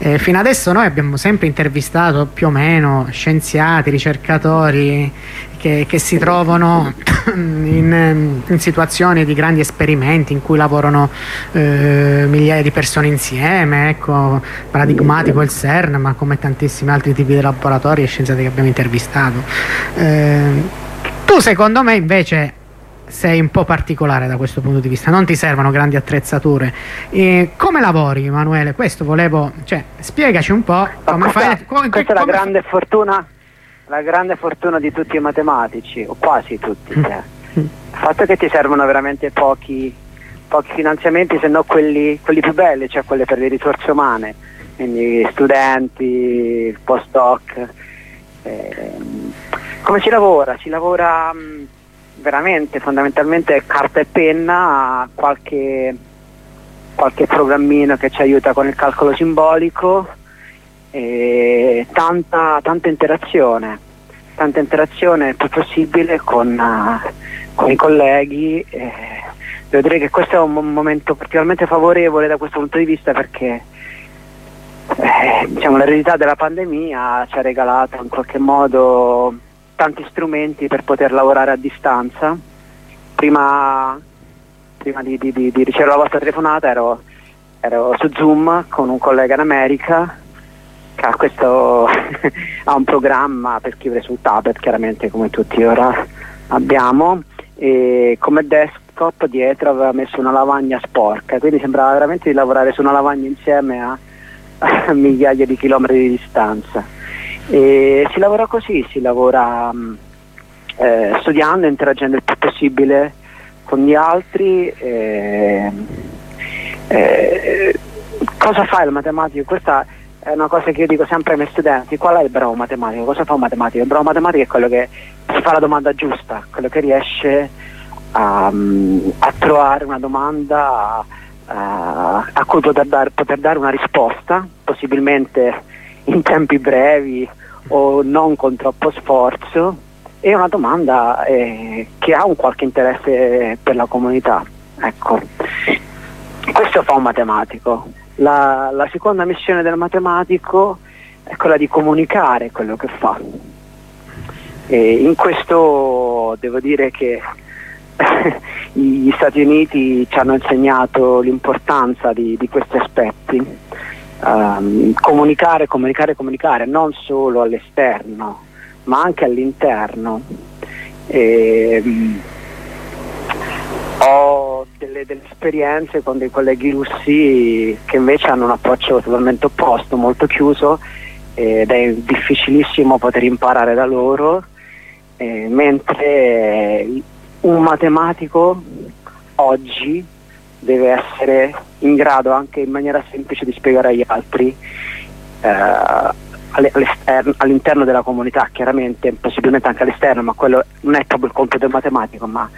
eh, fino adesso noi abbiamo sempre intervistato più o meno scienziati, ricercatori che, che si trovano in, in situazioni di grandi esperimenti in cui lavorano eh, migliaia di persone insieme, ecco, paradigmatico il CERN, ma come tantissimi altri tipi di laboratori e scienziati che abbiamo intervistato. Eh, tu secondo me invece sei un po' particolare da questo punto di vista, non ti servono grandi attrezzature. E come lavori Emanuele? Questo volevo, cioè, spiegaci un po' come questa, fai... come- questa è la grande fortuna la grande fortuna di tutti i matematici, o quasi tutti. Mm. cioè. Il fatto è che ti servono veramente pochi, pochi finanziamenti, se no quelli, quelli più belli, cioè quelli per le risorse umane, quindi studenti, postdoc. ehm. Come si lavora? Si lavora mh, veramente, fondamentalmente carta e penna, qualche, qualche programmino che ci aiuta con il calcolo simbolico e tanta, tanta interazione, tanta interazione il più possibile con, eh, con i colleghi. eh, devo dire che questo è un mo- momento particolarmente favorevole da questo punto di vista perché eh, diciamo, l'eredità della pandemia ci ha regalato in qualche modo tanti strumenti per poter lavorare a distanza. Prima, prima di, di- di- ricevere la vostra telefonata ero, ero su Zoom con un collega in America che ha, questo, ha un programma per scrivere sul tablet, chiaramente come tutti ora abbiamo, e come desktop dietro aveva messo una lavagna sporca, quindi sembrava veramente di lavorare su una lavagna insieme a, a migliaia di chilometri di distanza. E si lavora così, si lavora mm, eh, studiando, interagendo il più possibile con gli altri. Eh, eh, cosa fa il matematico? Questa è una cosa che io dico sempre ai miei studenti, qual è il bravo matematico? Cosa fa un matematico? Il bravo matematico è quello che si fa la domanda giusta, quello che riesce a, a trovare una domanda a, a cui poter, dar, poter dare una risposta, possibilmente in tempi brevi o non con troppo sforzo e una domanda eh, che ha un qualche interesse per la comunità. Ecco. Questo fa un matematico. La, la seconda missione del matematico è quella di comunicare quello che fa. E in questo devo dire che gli Stati Uniti ci hanno insegnato l'importanza di, di questi aspetti um, comunicare, comunicare, comunicare, non solo all'esterno, ma anche all'interno. E, um, ho delle, delle, esperienze con dei colleghi russi che invece hanno un approccio totalmente opposto, molto chiuso ed è difficilissimo poter imparare da loro, eh, mentre un matematico oggi deve essere in grado anche in maniera semplice di spiegare agli altri eh, all'interno della comunità, chiaramente, possibilmente anche all'esterno, ma quello non è proprio il compito matematico, ma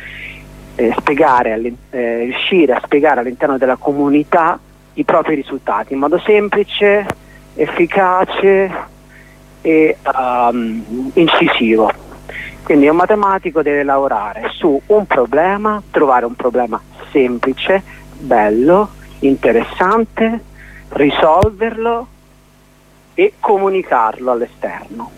eh, spiegare, eh, riuscire a spiegare all'interno della comunità i propri risultati in modo semplice, efficace e um, incisivo. Quindi un matematico deve lavorare su un problema, trovare un problema semplice, bello, interessante, risolverlo e comunicarlo all'esterno.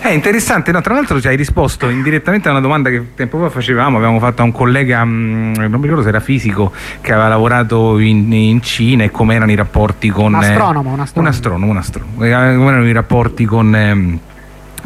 È interessante, no? tra l'altro ci hai risposto indirettamente a una domanda che tempo fa facevamo, avevamo fatto a un collega, mm, non mi ricordo se era fisico, che aveva lavorato in, in Cina e come erano i rapporti con... Un astronomo, un astronomo. Un astronomo, un astronomo. Come erano i rapporti con...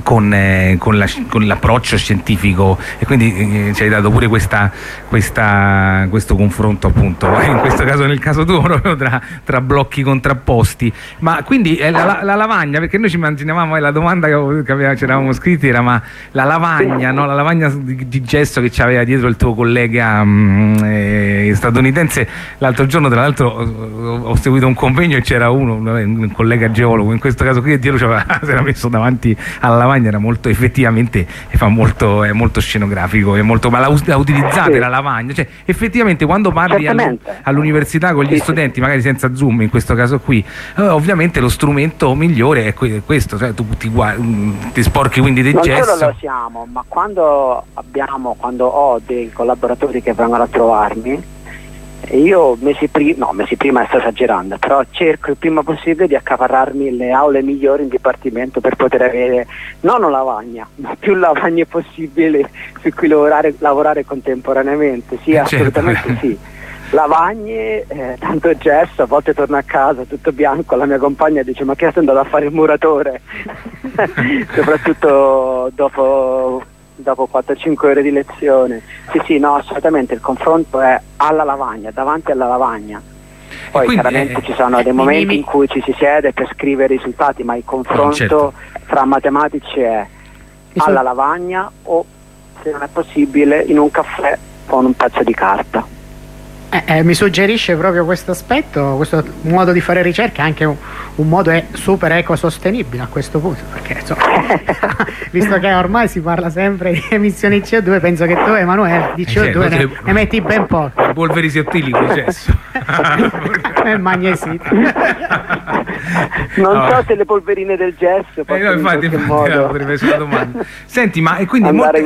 Con, eh, con, la, con, l'approccio scientifico e quindi eh, ci hai dato pure questa, questa, questo confronto appunto. In questo caso nel caso tuo proprio tra, tra blocchi contrapposti. Ma quindi eh, la, la, lavagna perché noi ci immaginavamo eh, la domanda che, che ci eravamo scritti era ma la lavagna no? la lavagna di, di, gesso che c'aveva dietro il tuo collega mh, mm, eh, statunitense l'altro giorno tra l'altro ho, ho seguito un convegno e c'era uno un collega geologo. In questo caso qui dietro si era messo davanti alla lavagna era molto effettivamente fa molto, è molto scenografico, è molto, ma la, la utilizzate sì. la lavagna, cioè effettivamente quando parli all'università con gli sì, studenti, sì. magari senza zoom in questo caso qui, eh, ovviamente lo strumento migliore è questo, cioè tu ti, mm, ti sporchi quindi del non gesso. Non solo lo siamo, ma quando abbiamo, quando ho dei collaboratori che vengono a trovarmi, io mesi prima, no mesi prima sto esagerando, però cerco il prima possibile di accaparrarmi le aule migliori in dipartimento per poter avere non una lavagna, ma più lavagne possibili su cui lavorare, lavorare contemporaneamente. Sì, eh, certo. assolutamente sì. Lavagne, eh, tanto gesso, a volte torno a casa tutto bianco, la mia compagna dice ma che sei andato a fare il muratore? Soprattutto dopo dopo 4-5 ore di lezione. Sì, sì, no, assolutamente il confronto è alla lavagna, davanti alla lavagna. Poi quindi, chiaramente eh, ci sono dei momenti mi... in cui ci si siede per scrivere i risultati, ma il confronto certo. fra matematici è alla lavagna o se non è possibile in un caffè con un pezzo di carta. Eh, eh, mi suggerisce proprio questo aspetto, questo modo di fare ricerca, anche un, un modo è super ecosostenibile a questo punto, perché insomma, visto che ormai si parla sempre di emissioni CO2, penso che tu Emanuele di CO2 eh, cioè, ne, ne, metti ben poco. Polveri sottili con gesso. e magnesite. non no. so se le polverine del gesso eh, no, infatti, in modo... Senti, ma e quindi molto,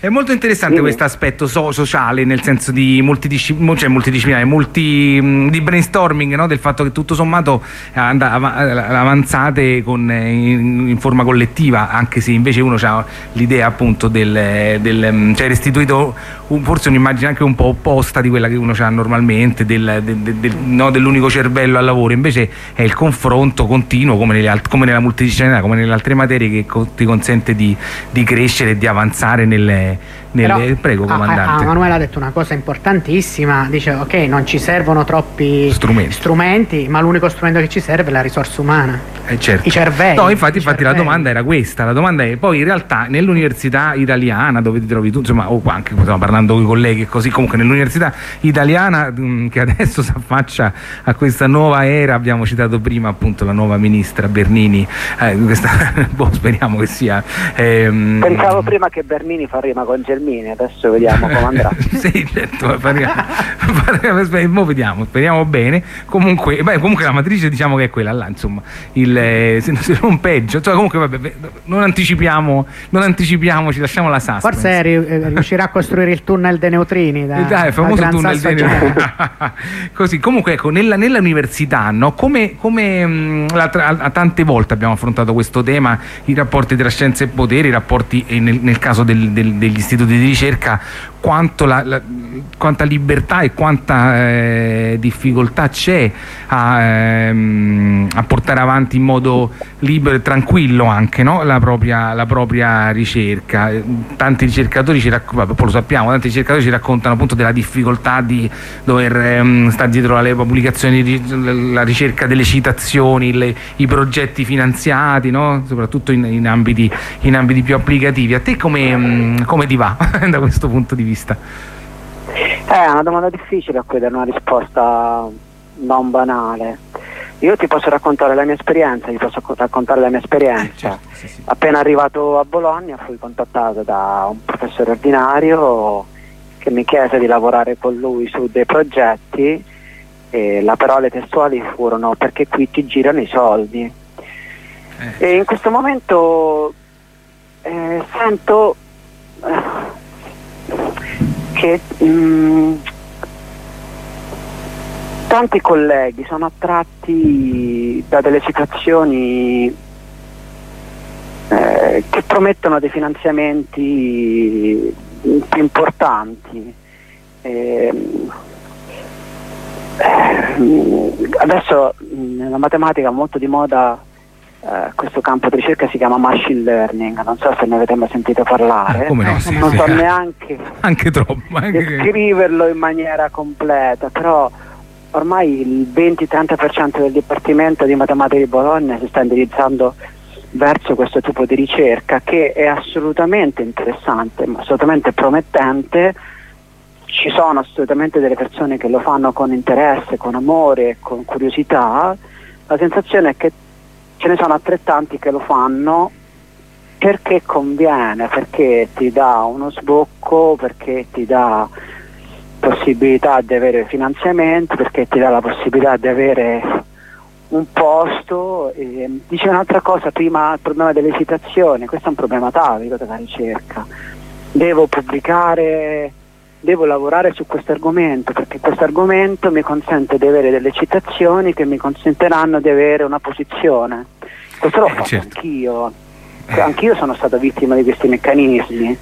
è, molto interessante questo aspetto so, sociale, nel senso di multidisciplinare cioè multidisciplinare, multi, di brainstorming, no? del fatto che tutto sommato eh, avanzate con, eh, in, in, forma collettiva, anche se invece uno ha l'idea appunto del, del cioè restituito un, forse un'immagine anche un po' opposta di quella che uno ha normalmente, del, del, no? dell'unico cervello al lavoro, invece è il confronto continuo come, nelle, come nella multidisciplinare, come nelle altre materie che co ti consente di, di crescere e di avanzare nelle, nelle... Però, Prego, comandante. Ah, Manuela ha detto una cosa importantissima, dice ok non ci servono troppi strumenti, strumenti ma l'unico strumento che ci serve è la risorsa umana, eh certo. i cervelli. No, infatti, infatti cervelli. la domanda era questa, la domanda è poi in realtà nell'università italiana dove ti trovi tu, insomma, o anche stiamo parlando con i colleghi così, comunque nell'università italiana mh, mm, che adesso si affaccia a questa nuova era, abbiamo citato prima appunto la nuova ministra Bernini, eh, questa, boh, speriamo che sia... Ehm... Pensavo prima che Bernini fa rima con Germini Gelmini, adesso vediamo come andrà. sì, certo, faremo, vediamo, speriamo bene. Comunque, beh, comunque la matrice diciamo che è quella là, insomma, il, eh, se, se non peggio. Cioè, comunque, vabbè, non anticipiamo, non anticipiamoci, lasciamo la suspense. Forse eh, riuscirà a costruire il tunnel dei neutrini. Da, Dai, il famoso tunnel dei neutrini. Così, comunque, ecco, nella, nell'università, no, come, come mh, a, tante volte abbiamo affrontato questo tema, i rapporti tra scienza e potere, i rapporti nel, nel caso del, del, degli istituti di ricerca la, la, quanta libertà e quanta eh, difficoltà c'è a, ehm, a, portare avanti in modo libero e tranquillo anche no? la, propria, la, propria, ricerca. Tanti ricercatori ci sappiamo, tanti ricercatori ci raccontano appunto della difficoltà di dover ehm, stare dietro alle pubblicazioni, la ricerca delle citazioni, le, i progetti finanziati, no? soprattutto in, in, ambiti, in, ambiti, più applicativi. A te come, mm, come ti va da questo punto di vista? È una domanda difficile a cui dare una risposta non banale. Io ti posso raccontare la mia esperienza, ti posso raccontare la mia esperienza. Eh, certo, sì, sì. Appena arrivato a Bologna fui contattato da un professore ordinario che mi chiese di lavorare con lui su dei progetti e le parole testuali furono perché qui ti girano i soldi. Eh. E in questo momento eh, sento eh, che mh, mm, tanti colleghi sono attratti da delle situazioni eh, che promettono dei finanziamenti più importanti. Eh, adesso nella matematica molto di moda eh, questo campo di ricerca si chiama machine learning, non so se ne avete mai sentito parlare, eh, no? sì, non sì. so neanche anche troppo, anche descriverlo in maniera completa, però ormai il 20-30% del Dipartimento di Matematica di Bologna si sta indirizzando verso questo tipo di ricerca che è assolutamente interessante, assolutamente promettente. Ci sono assolutamente delle persone che lo fanno con interesse, con amore, con curiosità. La sensazione è che ce ne sono altrettanti che lo fanno perché conviene, perché ti dà uno sbocco, perché ti dà possibilità di avere finanziamenti, perché ti dà la possibilità di avere un posto. E, dice un'altra cosa prima, il problema delle citazioni, questo è un problema atavico della ricerca. Devo pubblicare, devo lavorare su questo argomento perché questo argomento mi consente di avere delle citazioni che mi consentiranno di avere una posizione. Questo l'ho eh, fatto certo. anch'io. Eh. Anch'io sono stato vittima di questi meccanismi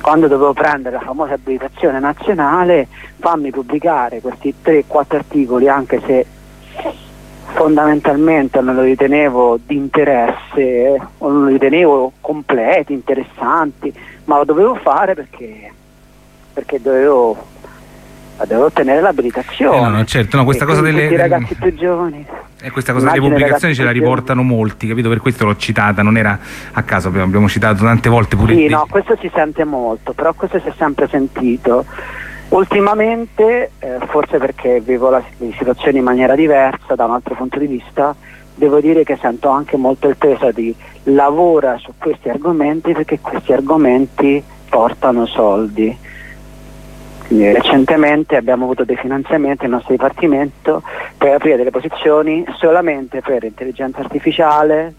quando dovevo prendere la famosa abilitazione nazionale, fammi pubblicare questi 3-4 articoli, anche se fondamentalmente non lo ritenevo di interesse o non lo ritenevo completi, interessanti, ma lo dovevo fare perché, perché dovevo, dovevo ottenere l'abilitazione. Eh no, no, certo, no, questa cosa delle ragazzi più giovani. E questa cosa delle pubblicazioni ce la riportano molti, capito? Per questo l'ho citata, non era a caso, abbiamo, abbiamo citato tante volte pure Sì, no, questo si sente molto, però questo si è sempre sentito. Ultimamente, eh, forse perché vivo la, la situazione in maniera diversa da un altro punto di vista, devo dire che sento anche molto il peso di lavora su questi argomenti perché questi argomenti portano soldi. Recentemente abbiamo avuto dei finanziamenti nel nostro dipartimento per aprire delle posizioni solamente per intelligenza artificiale,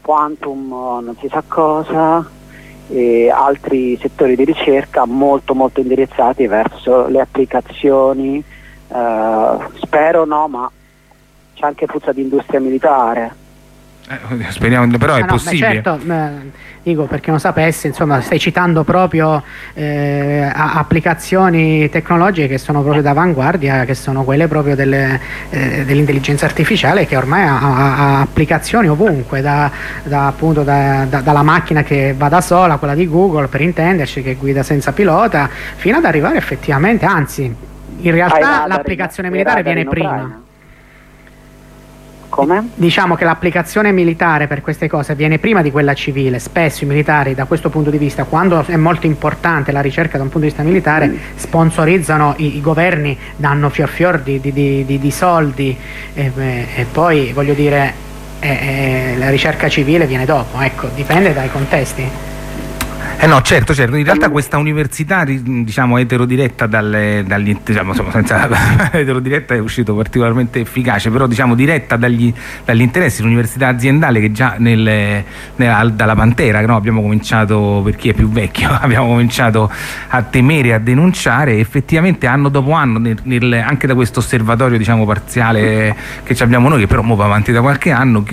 quantum non si sa cosa, e altri settori di ricerca molto molto indirizzati verso le applicazioni, eh, spero no, ma c'è anche puzza di industria militare. Eh, speriamo, però ah, è no, possibile. Certo, eh, dico perché non sapesse, insomma, stai citando proprio eh, applicazioni tecnologiche che sono proprio d'avanguardia, che sono quelle proprio delle, eh, dell'intelligenza artificiale che ormai ha, ha applicazioni ovunque, da, da, appunto, da, dalla macchina che va da sola, quella di Google per intenderci, che guida senza pilota, fino ad arrivare effettivamente, anzi, in realtà l'applicazione militare viene prima. Come? Diciamo che l'applicazione militare per queste cose viene prima di quella civile. Spesso i militari, da questo punto di vista, quando è molto importante la ricerca da un punto di vista militare, sponsorizzano i, i governi, danno fior fior di, di, di, di soldi e, e, poi voglio dire eh, eh, la ricerca civile viene dopo. Ecco, dipende dai contesti. Eh no, certo, certo. In realtà questa università, diciamo, eterodiretta dalle, dagli, diciamo, senza, eterodiretta è uscito particolarmente efficace, però diciamo diretta dagli, dagli interessi, l'università aziendale che già nelle, nella, dalla Pantera, no, abbiamo cominciato, per chi è più vecchio, abbiamo cominciato a temere, a denunciare, effettivamente anno dopo anno, nel, nel, anche da questo osservatorio diciamo, parziale che abbiamo noi, che però va avanti da qualche anno,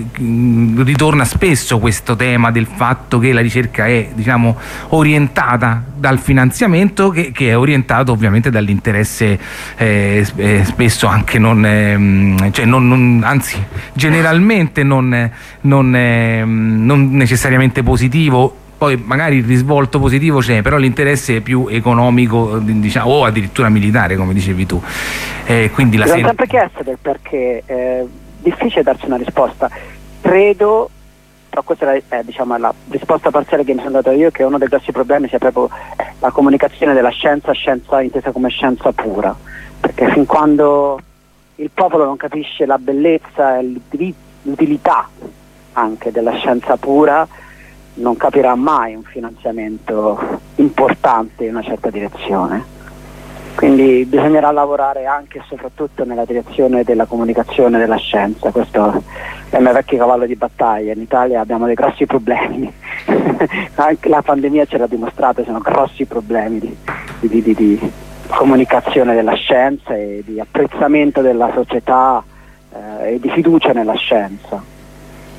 ritorna spesso questo tema del fatto che la ricerca è, diciamo, orientata dal finanziamento che, che è orientato ovviamente dall'interesse eh, eh spesso anche non, eh, cioè non, non, anzi generalmente non, non, eh, non necessariamente positivo poi magari il risvolto positivo c'è, però l'interesse è più economico diciamo, o addirittura militare, come dicevi tu. Eh, quindi la Mi ho sempre chiesto del perché, è difficile darci una risposta. Credo però questa è, è diciamo, la risposta parziale che mi sono dato io, che uno dei grossi problemi sia proprio la comunicazione della scienza, scienza intesa come scienza pura, perché fin quando il popolo non capisce la bellezza e l'utilità anche della scienza pura, non capirà mai un finanziamento importante in una certa direzione. Quindi bisognerà lavorare anche e soprattutto nella direzione della comunicazione della scienza, questo è il mio vecchio cavallo di battaglia, in Italia abbiamo dei grossi problemi, anche la pandemia ce l'ha dimostrato, sono grossi problemi di, di, di, di comunicazione della scienza e di apprezzamento della società eh, e di fiducia nella scienza.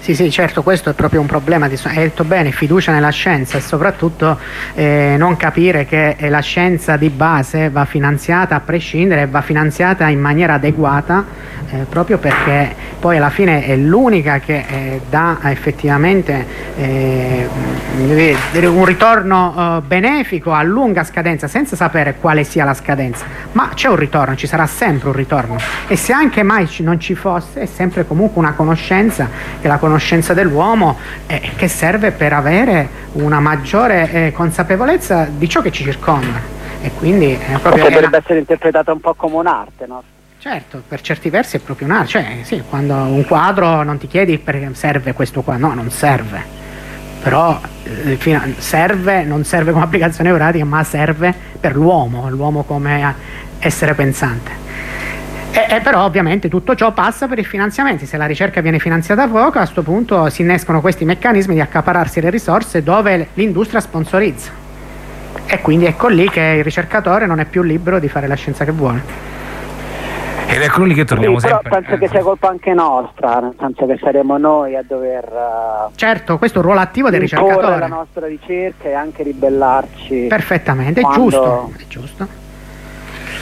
Sì, sì, certo, questo è proprio un problema, di, hai detto bene, fiducia nella scienza e soprattutto eh, non capire che la scienza di base va finanziata a prescindere va finanziata in maniera adeguata eh, proprio perché poi alla fine è l'unica che eh, dà effettivamente eh, un ritorno eh, benefico a lunga scadenza senza sapere quale sia la scadenza, ma c'è un ritorno, ci sarà sempre un ritorno. E se anche mai non ci fosse è sempre comunque una conoscenza che la conoscenza conoscenza dell'uomo eh, che serve per avere una maggiore eh, consapevolezza di ciò che ci circonda. E quindi è proprio potrebbe una... essere interpretata un po' come un'arte, no? Certo, per certi versi è proprio un'arte, cioè sì, quando un quadro non ti chiedi perché serve questo qua, no, non serve. Però eh, serve, non serve come applicazione pratica, ma serve per l'uomo, l'uomo come essere pensante. E, e, però ovviamente tutto ciò passa per i finanziamenti, se la ricerca viene finanziata poco a questo punto si innescono questi meccanismi di accapararsi le risorse dove l'industria sponsorizza e quindi ecco lì che il ricercatore non è più libero di fare la scienza che vuole. Ed ecco lì che torniamo sì, sempre. penso che sia colpa anche nostra, nel senso che saremo noi a dover. Uh, certo, questo è un ruolo attivo del ricercatore. la nostra ricerca e anche ribellarci. Perfettamente, quando... è giusto. È giusto.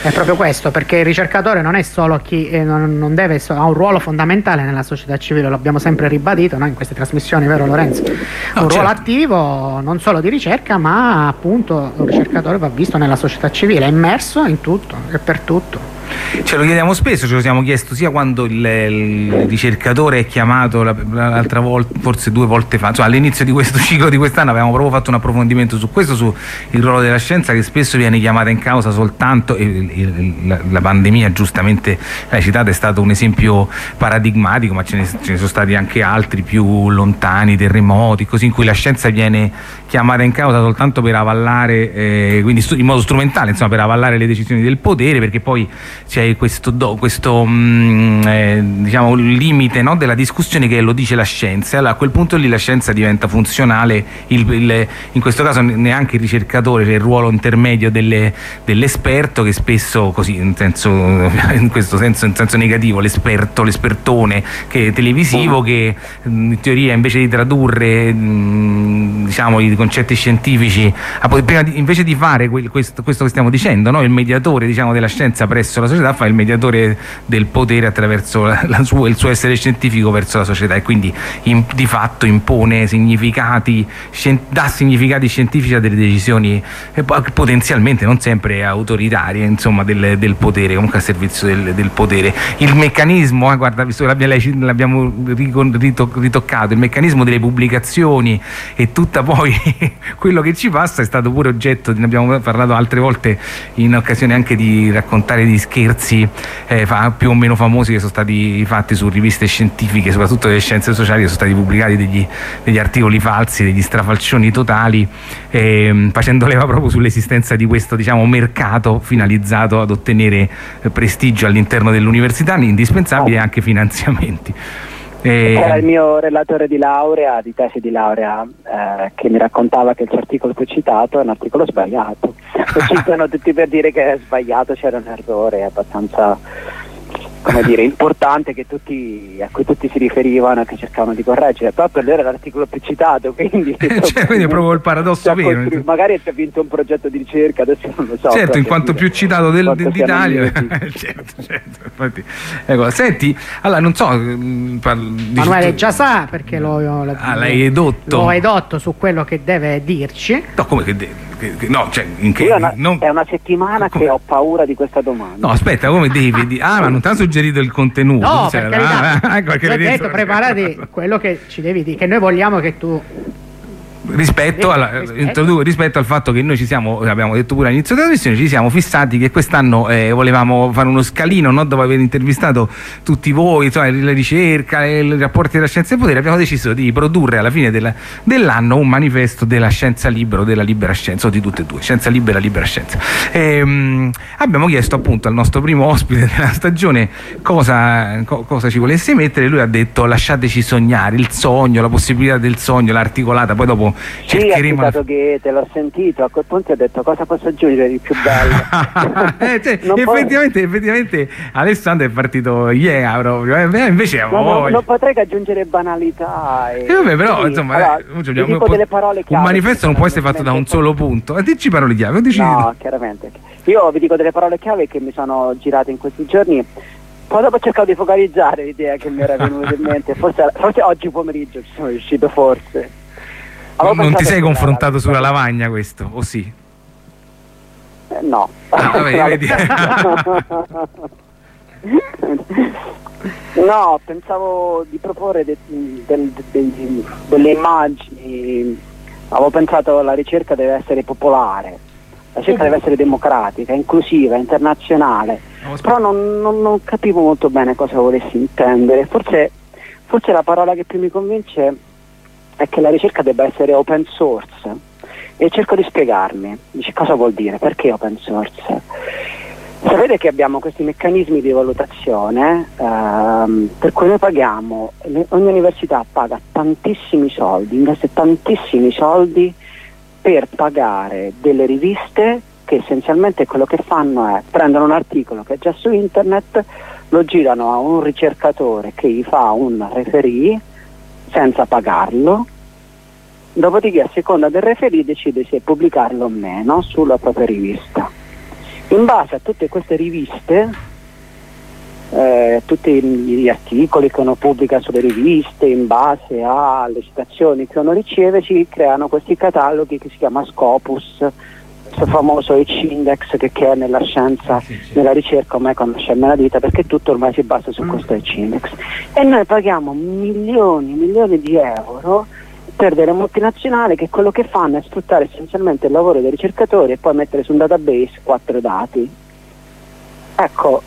È proprio questo, perché il ricercatore non è solo chi eh, non, non deve, ha un ruolo fondamentale nella società civile, lo abbiamo sempre ribadito no? in queste trasmissioni, vero Lorenzo? Un no, ruolo certo. attivo non solo di ricerca, ma appunto il ricercatore va visto nella società civile, è immerso in tutto e per tutto. Ce lo chiediamo spesso, ce lo siamo chiesto sia quando il, il ricercatore è chiamato l'altra volta, forse due volte fa, insomma, all'inizio di questo ciclo di quest'anno avevamo proprio fatto un approfondimento su questo, sul ruolo della scienza che spesso viene chiamata in causa soltanto, e la, la, pandemia giustamente l'hai citata è stato un esempio paradigmatico, ma ce ne, ce ne sono stati anche altri più lontani, terremoti, così in cui la scienza viene chiamata in causa soltanto per avallare, eh, quindi in modo strumentale, insomma, per avallare le decisioni del potere, perché poi c'è questo, do, questo mh, eh, diciamo, limite no, della discussione che lo dice la scienza. Allora a quel punto lì la scienza diventa funzionale, il, il, in questo caso neanche il ricercatore, cioè il ruolo intermedio delle, dell'esperto che spesso così in, senso, in questo senso, in senso negativo, l'esperto, l'espertone che televisivo mm. che in teoria invece di tradurre diciamo, i concetti scientifici, invece di fare questo, che stiamo dicendo, no? il mediatore diciamo, della scienza presso la società fa il mediatore del potere attraverso sua, il suo essere scientifico verso la società e quindi in, di fatto impone significati, dà significati scientifici a delle decisioni eh, potenzialmente non sempre autoritarie insomma, del, del, potere, comunque a servizio del, del potere. Il meccanismo, eh, guarda, visto che l'abbiamo ritoccato, il meccanismo delle pubblicazioni e tutta poi quello che ci passa è stato pure oggetto, ne abbiamo parlato altre volte in occasione anche di raccontare di scherzi eh, più o meno famosi che sono stati fatti su riviste scientifiche, soprattutto delle scienze sociali, che sono stati pubblicati degli, degli articoli falsi, degli strafalcioni totali, eh, facendo leva proprio sull'esistenza di questo diciamo, mercato finalizzato ad ottenere eh, prestigio all'interno dell'università, indispensabili anche finanziamenti. E... Era il mio relatore di laurea, di tesi di laurea, eh, che mi raccontava che l'articolo che ho citato è un articolo sbagliato. Lo citano tutti per dire che è sbagliato, c'era un errore abbastanza come dire, importante tutti, a cui tutti si riferivano e che cercavano di correggere, però per lui era l'articolo più citato, quindi, cioè, quindi è proprio il paradosso vero. Magari ha vinto un progetto di ricerca, adesso non lo so. Certo, in quanto più citato del, d'Italia. certo, certo, infatti. Ecco, senti, allora non so... Mm, Manuele già sa perché lo, lo, ah, l'hai edotto. Lo hai edotto su quello che deve dirci. No, come che deve? No, cioè, in che, una, non... È una settimana come... che ho paura di questa domanda. No, aspetta, come devi? Ah, ma non ti ha suggerito il contenuto? No, cioè, perché ah, ah, ecco, ho detto, preparati quello che ci devi dire, che noi vogliamo che tu Rispetto, alla, rispetto. rispetto, al fatto che noi ci siamo, abbiamo detto pure all'inizio della trasmissione, ci siamo fissati che quest'anno eh, volevamo fare uno scalino no? dopo aver intervistato tutti voi, insomma, la ricerca, i rapporti della scienza e potere, abbiamo deciso di produrre alla fine della, dell'anno un manifesto della scienza libera o della libera scienza, o di tutte e due, scienza libera e libera scienza. E, ehm, mh, abbiamo chiesto appunto al nostro primo ospite della stagione cosa, co, cosa ci volesse mettere, lui ha detto lasciateci sognare, il sogno, la possibilità del sogno, l'articolata, poi dopo sì, cercheremo... Sì, Goethe, l'ho sentito, a quel punto ho detto cosa posso aggiungere di più bello. eh, cioè, effettivamente, può... effettivamente, Alessandro è partito yeah proprio, eh, invece no, no, non potrei che aggiungere banalità. E... Eh, vabbè, però sì, insomma, allora, eh, un, po- un manifesto non può essere fatto da un solo punto. Eh, dici parole chiave, dici... No, chiaramente. Io vi dico delle parole chiave che mi sono girate in questi giorni poi dopo ho cercato di focalizzare l'idea che mi era venuta in mente, forse, forse oggi pomeriggio ci sono riuscito, forse. Avevo non ti sei confrontato sulla lavagna questo, o sì? Eh, no. Ah, vabbè, vedi. no, pensavo di proporre de, de, de, delle immagini, avevo pensato che la ricerca deve essere popolare, la ricerca deve essere democratica, inclusiva, internazionale, però non, non, non, capivo molto bene cosa volessi intendere, forse, forse la parola che più mi convince è che la ricerca debba essere open source e cerco di spiegarmi. Dice cosa vuol dire? Perché open source? Sapete che abbiamo questi meccanismi di valutazione ehm, per cui noi paghiamo, ogni università paga tantissimi soldi, investe tantissimi soldi per pagare delle riviste che essenzialmente quello che fanno è prendono un articolo che è già su internet, lo girano a un ricercatore che gli fa un referee senza pagarlo, dopodiché a seconda del referee decide se pubblicarlo o meno sulla propria rivista. In base a tutte queste riviste, eh, tutti gli articoli che uno pubblica sulle riviste, in base alle citazioni che uno riceve, si creano questi cataloghi che si chiama Scopus, questo famoso H-index che, che, è nella scienza, sì, sì. nella ricerca ormai conosce la dita perché tutto ormai si basa su mm. questo H-index e noi paghiamo milioni, milioni di euro per delle multinazionali che quello che fanno è sfruttare essenzialmente il lavoro dei ricercatori e poi mettere su un database quattro dati. Ecco,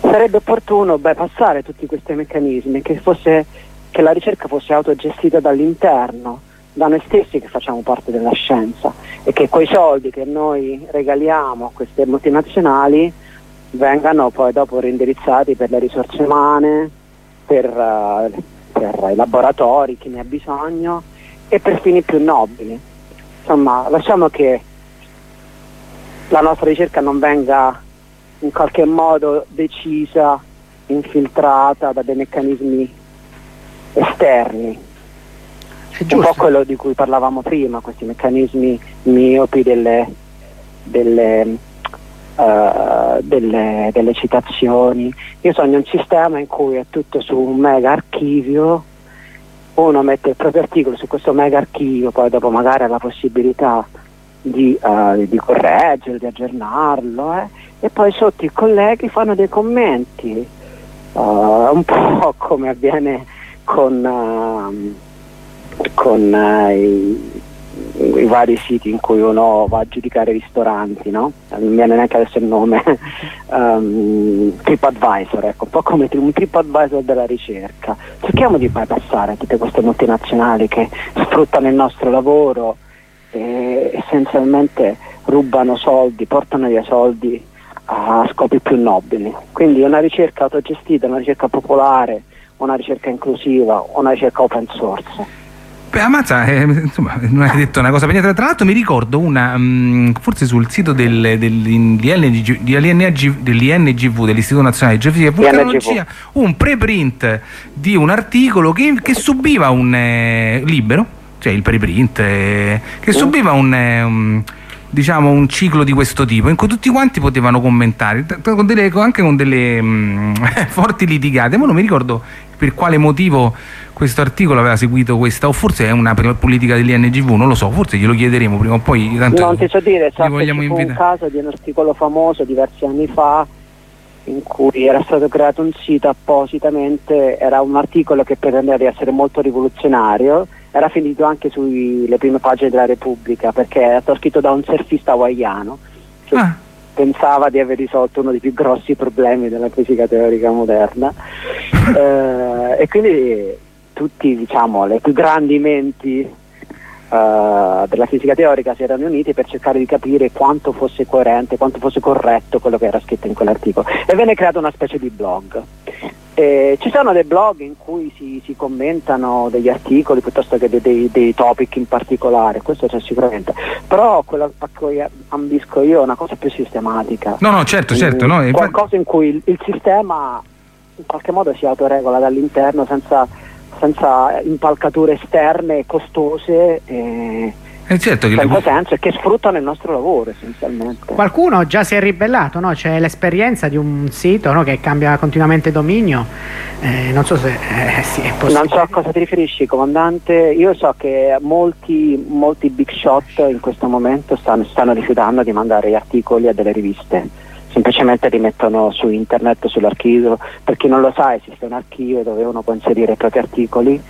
sarebbe opportuno bypassare tutti questi meccanismi, che, fosse, che la ricerca fosse autogestita dall'interno da noi stessi che facciamo parte della scienza e che quei soldi che noi regaliamo a queste multinazionali vengano poi dopo reindirizzati per le risorse umane, per, uh, per i laboratori, chi ne ha bisogno e per fini più nobili. Insomma, lasciamo che la nostra ricerca non venga in qualche modo decisa, infiltrata da dei meccanismi esterni. Un po' quello di cui parlavamo prima, questi meccanismi miopi delle, delle, uh, delle, delle citazioni. Io sogno un sistema in cui è tutto su un mega archivio, uno mette il proprio articolo su questo mega archivio, poi dopo magari ha la possibilità di, uh, di correggerlo, di aggiornarlo eh? e poi sotto i colleghi fanno dei commenti, uh, un po' come avviene con, uh, con i, i, vari siti in cui uno va a giudicare ristoranti, no? non mi viene neanche adesso il nome, um, TripAdvisor, ecco, un po' come un TripAdvisor della ricerca. Cerchiamo di bypassare tutte queste multinazionali che sfruttano il nostro lavoro e essenzialmente rubano soldi, portano via soldi a scopi più nobili. Quindi una ricerca autogestita, una ricerca popolare, una ricerca inclusiva, una ricerca open source. Beh, ammazza, eh, insomma, non hai detto una cosa per niente. Tra l'altro mi ricordo una, um, forse sul sito del, del, dell'ING, dell'INGV, dell'Istituto Nazionale di Geofisica e Vulcanologia, un preprint di un articolo che, che subiva un eh, libero cioè il preprint, eh, che subiva un, eh, un, diciamo, un, ciclo di questo tipo in cui tutti quanti potevano commentare, con delle, anche con delle mh, mm, forti litigate, ma non mi ricordo per quale motivo questo articolo aveva seguito questa, o forse è una politica dell'INGV, non lo so, forse glielo chiederemo prima o poi. Tanto non ti so dire, so vogliamo un caso di un articolo famoso diversi anni fa in cui era stato creato un sito appositamente, era un articolo che pretendeva di essere molto rivoluzionario era finito anche sulle prime pagine della Repubblica perché era stato scritto da un surfista hawaiano che ah. pensava di aver risolto uno dei più grossi problemi della fisica teorica moderna eh, e quindi tutti diciamo, le più grandi menti Uh, della fisica teorica si erano uniti per cercare di capire quanto fosse coerente, quanto fosse corretto quello che era scritto in quell'articolo e venne creato una specie di blog eh, ci sono dei blog in cui si, si commentano degli articoli piuttosto che dei, dei, dei, topic in particolare, questo c'è sicuramente, però quello a cui ambisco io è una cosa più sistematica. No, no, certo, certo. No, qualcosa in cui il, il, sistema in qualche modo si autoregola dall'interno senza, senza impalcature esterne costose. Eh, eh certo che senza le... senso e che sfruttano il nostro lavoro essenzialmente. Qualcuno già si è ribellato, no? c'è l'esperienza di un sito no? che cambia continuamente dominio, eh, non so se eh, sì, è possibile. Non so a cosa ti riferisci comandante, io so che molti, molti big shot in questo momento stanno, stanno rifiutando di mandare gli articoli a delle riviste semplicemente li mettono su internet, sull'archivio. Per chi non lo sa esiste un archivio dove uno può inserire i propri articoli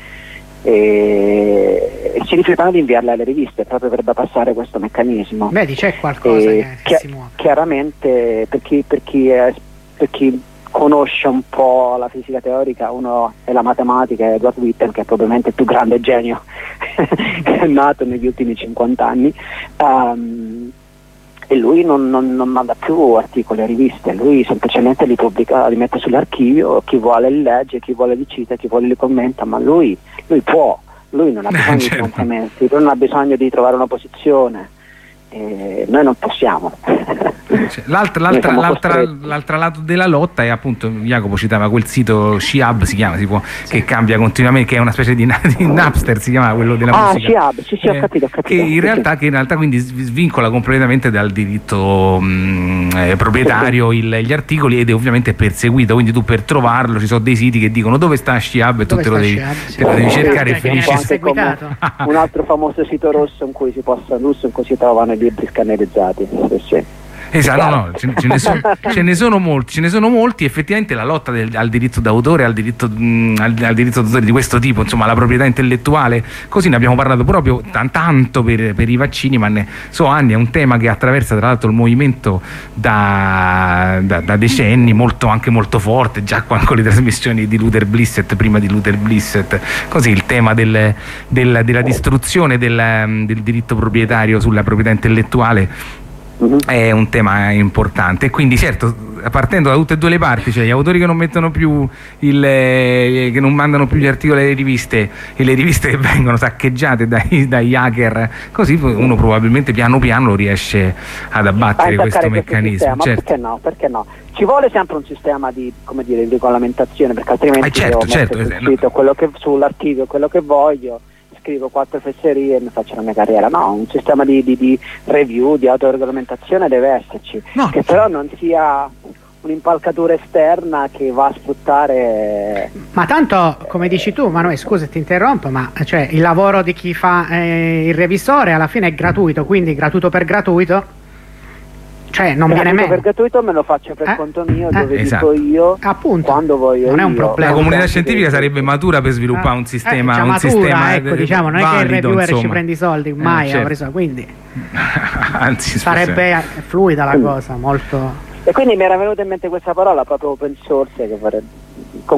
e, e si rifiutano di inviarle alle riviste proprio per passare questo meccanismo. Vedi, c'è qualcosa e che, che si muove. Chiaramente per chi, per, chi è, per chi, conosce un po' la fisica teorica, uno è la matematica, è Edward Witten, che è probabilmente il più grande genio che è nato negli ultimi 50 anni. Um, e lui non, non, non, manda più articoli a riviste, lui semplicemente li pubblica, li mette sull'archivio, chi vuole li legge, chi vuole li cita, chi vuole li commenta, ma lui, lui può, lui non ha bisogno di certo. finanziamenti, lui non ha bisogno di trovare una posizione eh, noi non possiamo. Cioè, l'altra, l'altra, l'altra, l'altra, lato della lotta è appunto, Jacopo citava quel sito Shihab, si chiama, si può, sì. che cambia continuamente, che è una specie di, di Napster, si chiama quello della ah, musica. Shihab, sì sì ho eh, capito, ho capito. Che in, realtà, che in realtà quindi svincola completamente dal diritto mh, eh, proprietario il, gli articoli ed è ovviamente perseguito, quindi tu per trovarlo ci sono dei siti che dicono dove sta Shihab e tu te lo devi, te lo devi cercare e finisci. Un altro famoso sito rosso in cui si possa, in cui si trovano libri scannerizzati. Sì, sì. Esatto, no, no, ce, ce, ne sono, ce, ne sono, molti, ce ne sono molti, effettivamente la lotta del, al diritto d'autore, al diritto, mh, al, al diritto d'autore di questo tipo, insomma la proprietà intellettuale, così ne abbiamo parlato proprio t- tanto per, per, i vaccini, ma ne so anni, è un tema che attraversa tra l'altro il movimento da, da, da decenni, molto, anche molto forte, già con, con, le trasmissioni di Luther Blissett, prima di Luther Blissett, così il tema del, del, della distruzione del, del diritto proprietario sulla proprietà intellettuale uh-huh. è un tema importante. Quindi certo partendo da tutte e due le parti, cioè gli autori che non mettono più il, eh, che non mandano più gli articoli alle riviste e le riviste che vengono saccheggiate dai, dagli hacker, così uno probabilmente piano piano riesce ad abbattere questo meccanismo. Sistema, certo. Perché no? Perché no? Ci vuole sempre un sistema di, dire, di regolamentazione perché altrimenti eh certo, certo, sul no. quello che, sull'archivio quello che voglio scrivo quattro fesserie e mi faccio la mia carriera. No, un sistema di, di, di review, di autoregolamentazione deve esserci, no. che però non sia un'impalcatura esterna che va a sfruttare. Ma tanto, come dici tu, Manuel, scusa ti interrompo, ma cioè, il lavoro di chi fa eh, il revisore alla fine è gratuito, quindi gratuito per gratuito cioè non viene meno per gratuito me lo faccio per eh? conto mio dove eh? esatto. dico io Appunto. quando voglio non è un problema la comunità scientifica sarebbe matura per sviluppare un eh, sistema, eh, un matura, sistema ecco, diciamo, non valido, è che il reviewer ci prendi i soldi mai eh, certo. preso, quindi Anzi, sarebbe fluida la cosa molto e quindi mi era venuta in mente questa parola proprio open source che vorrebbe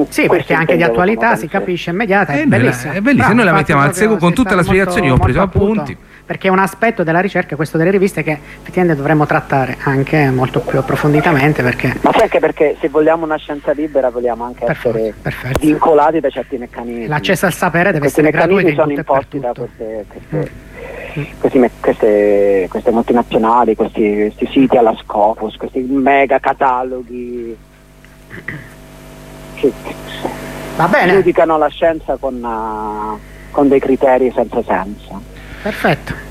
sì, perché anche di attualità si capisce immediata, è, è bellissima. È bellissima, noi la mettiamo al seguito con tutte le spiegazioni, ho preso appunti perché è un aspetto della ricerca, questo delle riviste, che effettivamente dovremmo trattare anche molto più approfonditamente. Perché... Ma sai anche perché se vogliamo una scienza libera vogliamo anche perfetto, essere perfetto. vincolati da certi meccanismi. L'accesso al sapere deve Questi essere gratuito. Questi meccanismi sono imposti da queste, queste, mm. questi, queste, queste, multinazionali, questi, questi siti alla Scopus, questi mega cataloghi che Va bene. giudicano la scienza con, uh, con dei criteri senza senso. Perfetto.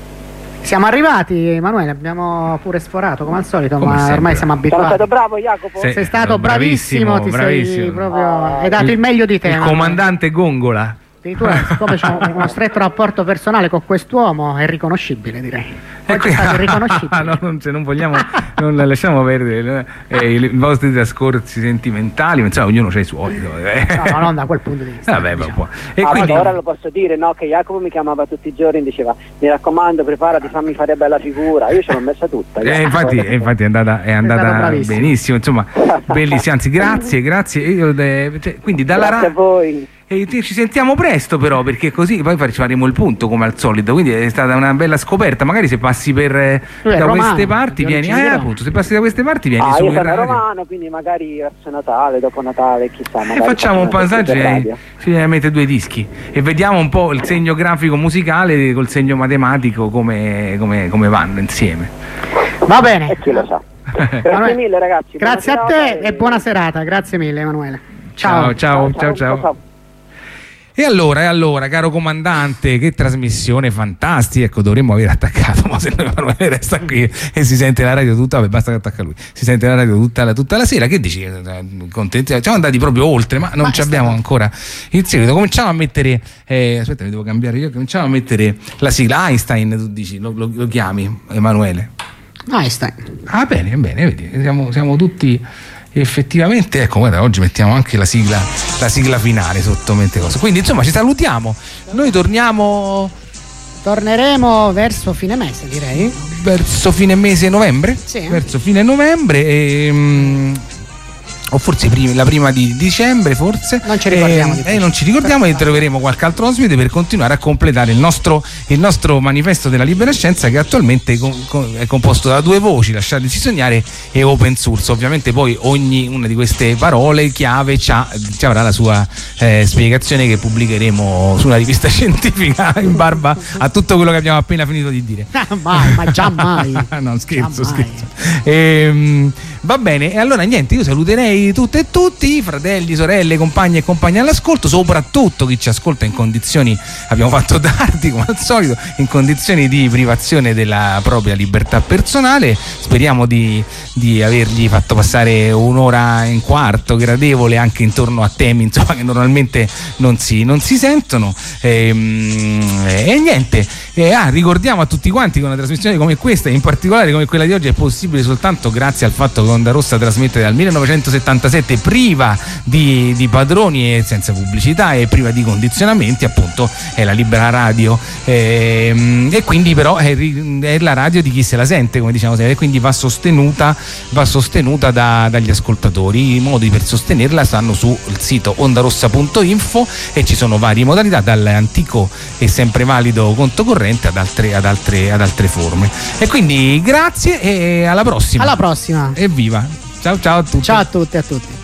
Siamo arrivati, Emanuele, abbiamo pure sforato come al solito, come ma sempre. ormai siamo abituati. Sono stato bravo Jacopo. Sei, sei stato bravissimo, bravissimo, ti bravissimo. sei proprio hai dato il meglio di te. Il comandante Gongola. Addirittura, siccome c'è uno stretto rapporto personale con quest'uomo, è riconoscibile, direi. Poi qui, riconoscibile. no, non, non, vogliamo, non lasciamo perdere eh, i vostri trascorsi sentimentali, insomma, ognuno ha i suoi. Eh. No, non da quel punto di vista. Vabbè, diciamo. e ah, quindi... Ora lo posso dire, no? Che Jacopo mi chiamava tutti i giorni e diceva: Mi raccomando, preparati, fammi fare bella figura. Io ce l'ho messa tutta. Eh, infatti, infatti, è andata, è andata è benissimo, insomma, bellissimo. Anzi, grazie, grazie. Io, eh, cioè, quindi dalla grazie a voi e ci sentiamo presto però perché così poi faremo il punto come al solito, quindi è stata una bella scoperta, magari se passi per, eh, da romano, queste parti vieni, eh, appunto, se passi da queste parti vieni ah, su io sono romano, quindi magari verso Natale, dopo Natale, chissà. E facciamo un passaggio e finalmente due dischi e vediamo un po' il segno grafico musicale col segno matematico come, come, come vanno insieme. Va bene. E chi lo sa. Grazie mille ragazzi. Grazie a te e buona serata, grazie mille Emanuele. ciao, ciao. ciao. ciao. ciao. ciao. E allora, e allora, caro comandante, che trasmissione fantastica. Ecco, dovremmo aver attaccato, ma se Emanuele resta qui e si sente la radio tutta, vabbè, basta che attacca lui. Si sente la radio tutta la, tutta la sera. Che dici? Contenti? Siamo andati proprio oltre, ma non ci abbiamo ancora il seguito. Cominciamo a mettere. Eh, aspetta, mi devo cambiare io. Cominciamo a mettere la sigla Einstein, tu dici, lo, lo, lo chiami Emanuele? Einstein. Ah, bene, bene, vedi, siamo, siamo tutti effettivamente ecco guarda oggi mettiamo anche la sigla, la sigla finale sotto mente cosa quindi insomma ci salutiamo. Noi torniamo torneremo verso fine mese direi. verso fine mese novembre? Sì. verso fine novembre e, um, o forse prima, la prima di dicembre forse. Non ci ricordiamo eh, eh, non ci ricordiamo e troveremo qualche altro ospite per continuare a completare il nostro, il nostro manifesto della libera scienza che attualmente è composto da due voci lasciateci sognare e open source. Ovviamente poi ogni una di queste parole chiave ci avrà la sua eh, spiegazione che pubblicheremo su una rivista scientifica in barba a tutto quello che abbiamo appena finito di dire. Mai, ma già mai. No scherzo scherzo. E, ehm, va bene e allora niente io saluterei tutte e tutti, fratelli, sorelle, compagni e compagni all'ascolto, soprattutto chi ci ascolta in condizioni, abbiamo fatto tardi come al solito, in condizioni di privazione della propria libertà personale. Speriamo di, di avergli fatto passare un'ora e un quarto gradevole anche intorno a temi insomma, che normalmente non si, non si sentono. E, ehm, e niente, e, ah, ricordiamo a tutti quanti che una trasmissione come questa, in particolare come quella di oggi, è possibile soltanto grazie al fatto che Onda Rossa trasmette dal 1970 77 priva di, di, padroni e senza pubblicità e priva di condizionamenti appunto è la libera radio. E, ehm, e quindi però è, è, la radio di chi se la sente come diciamo sempre e quindi va sostenuta, va sostenuta da, dagli ascoltatori. I modi per sostenerla stanno sul sito ondarossa.info e ci sono varie modalità dall'antico e sempre valido conto corrente ovviamente ad altre, ad altre, ad altre forme. E quindi grazie e alla prossima. Alla prossima. Evviva! Ciao ciao a tutti. Ciao a tutti e a tutti.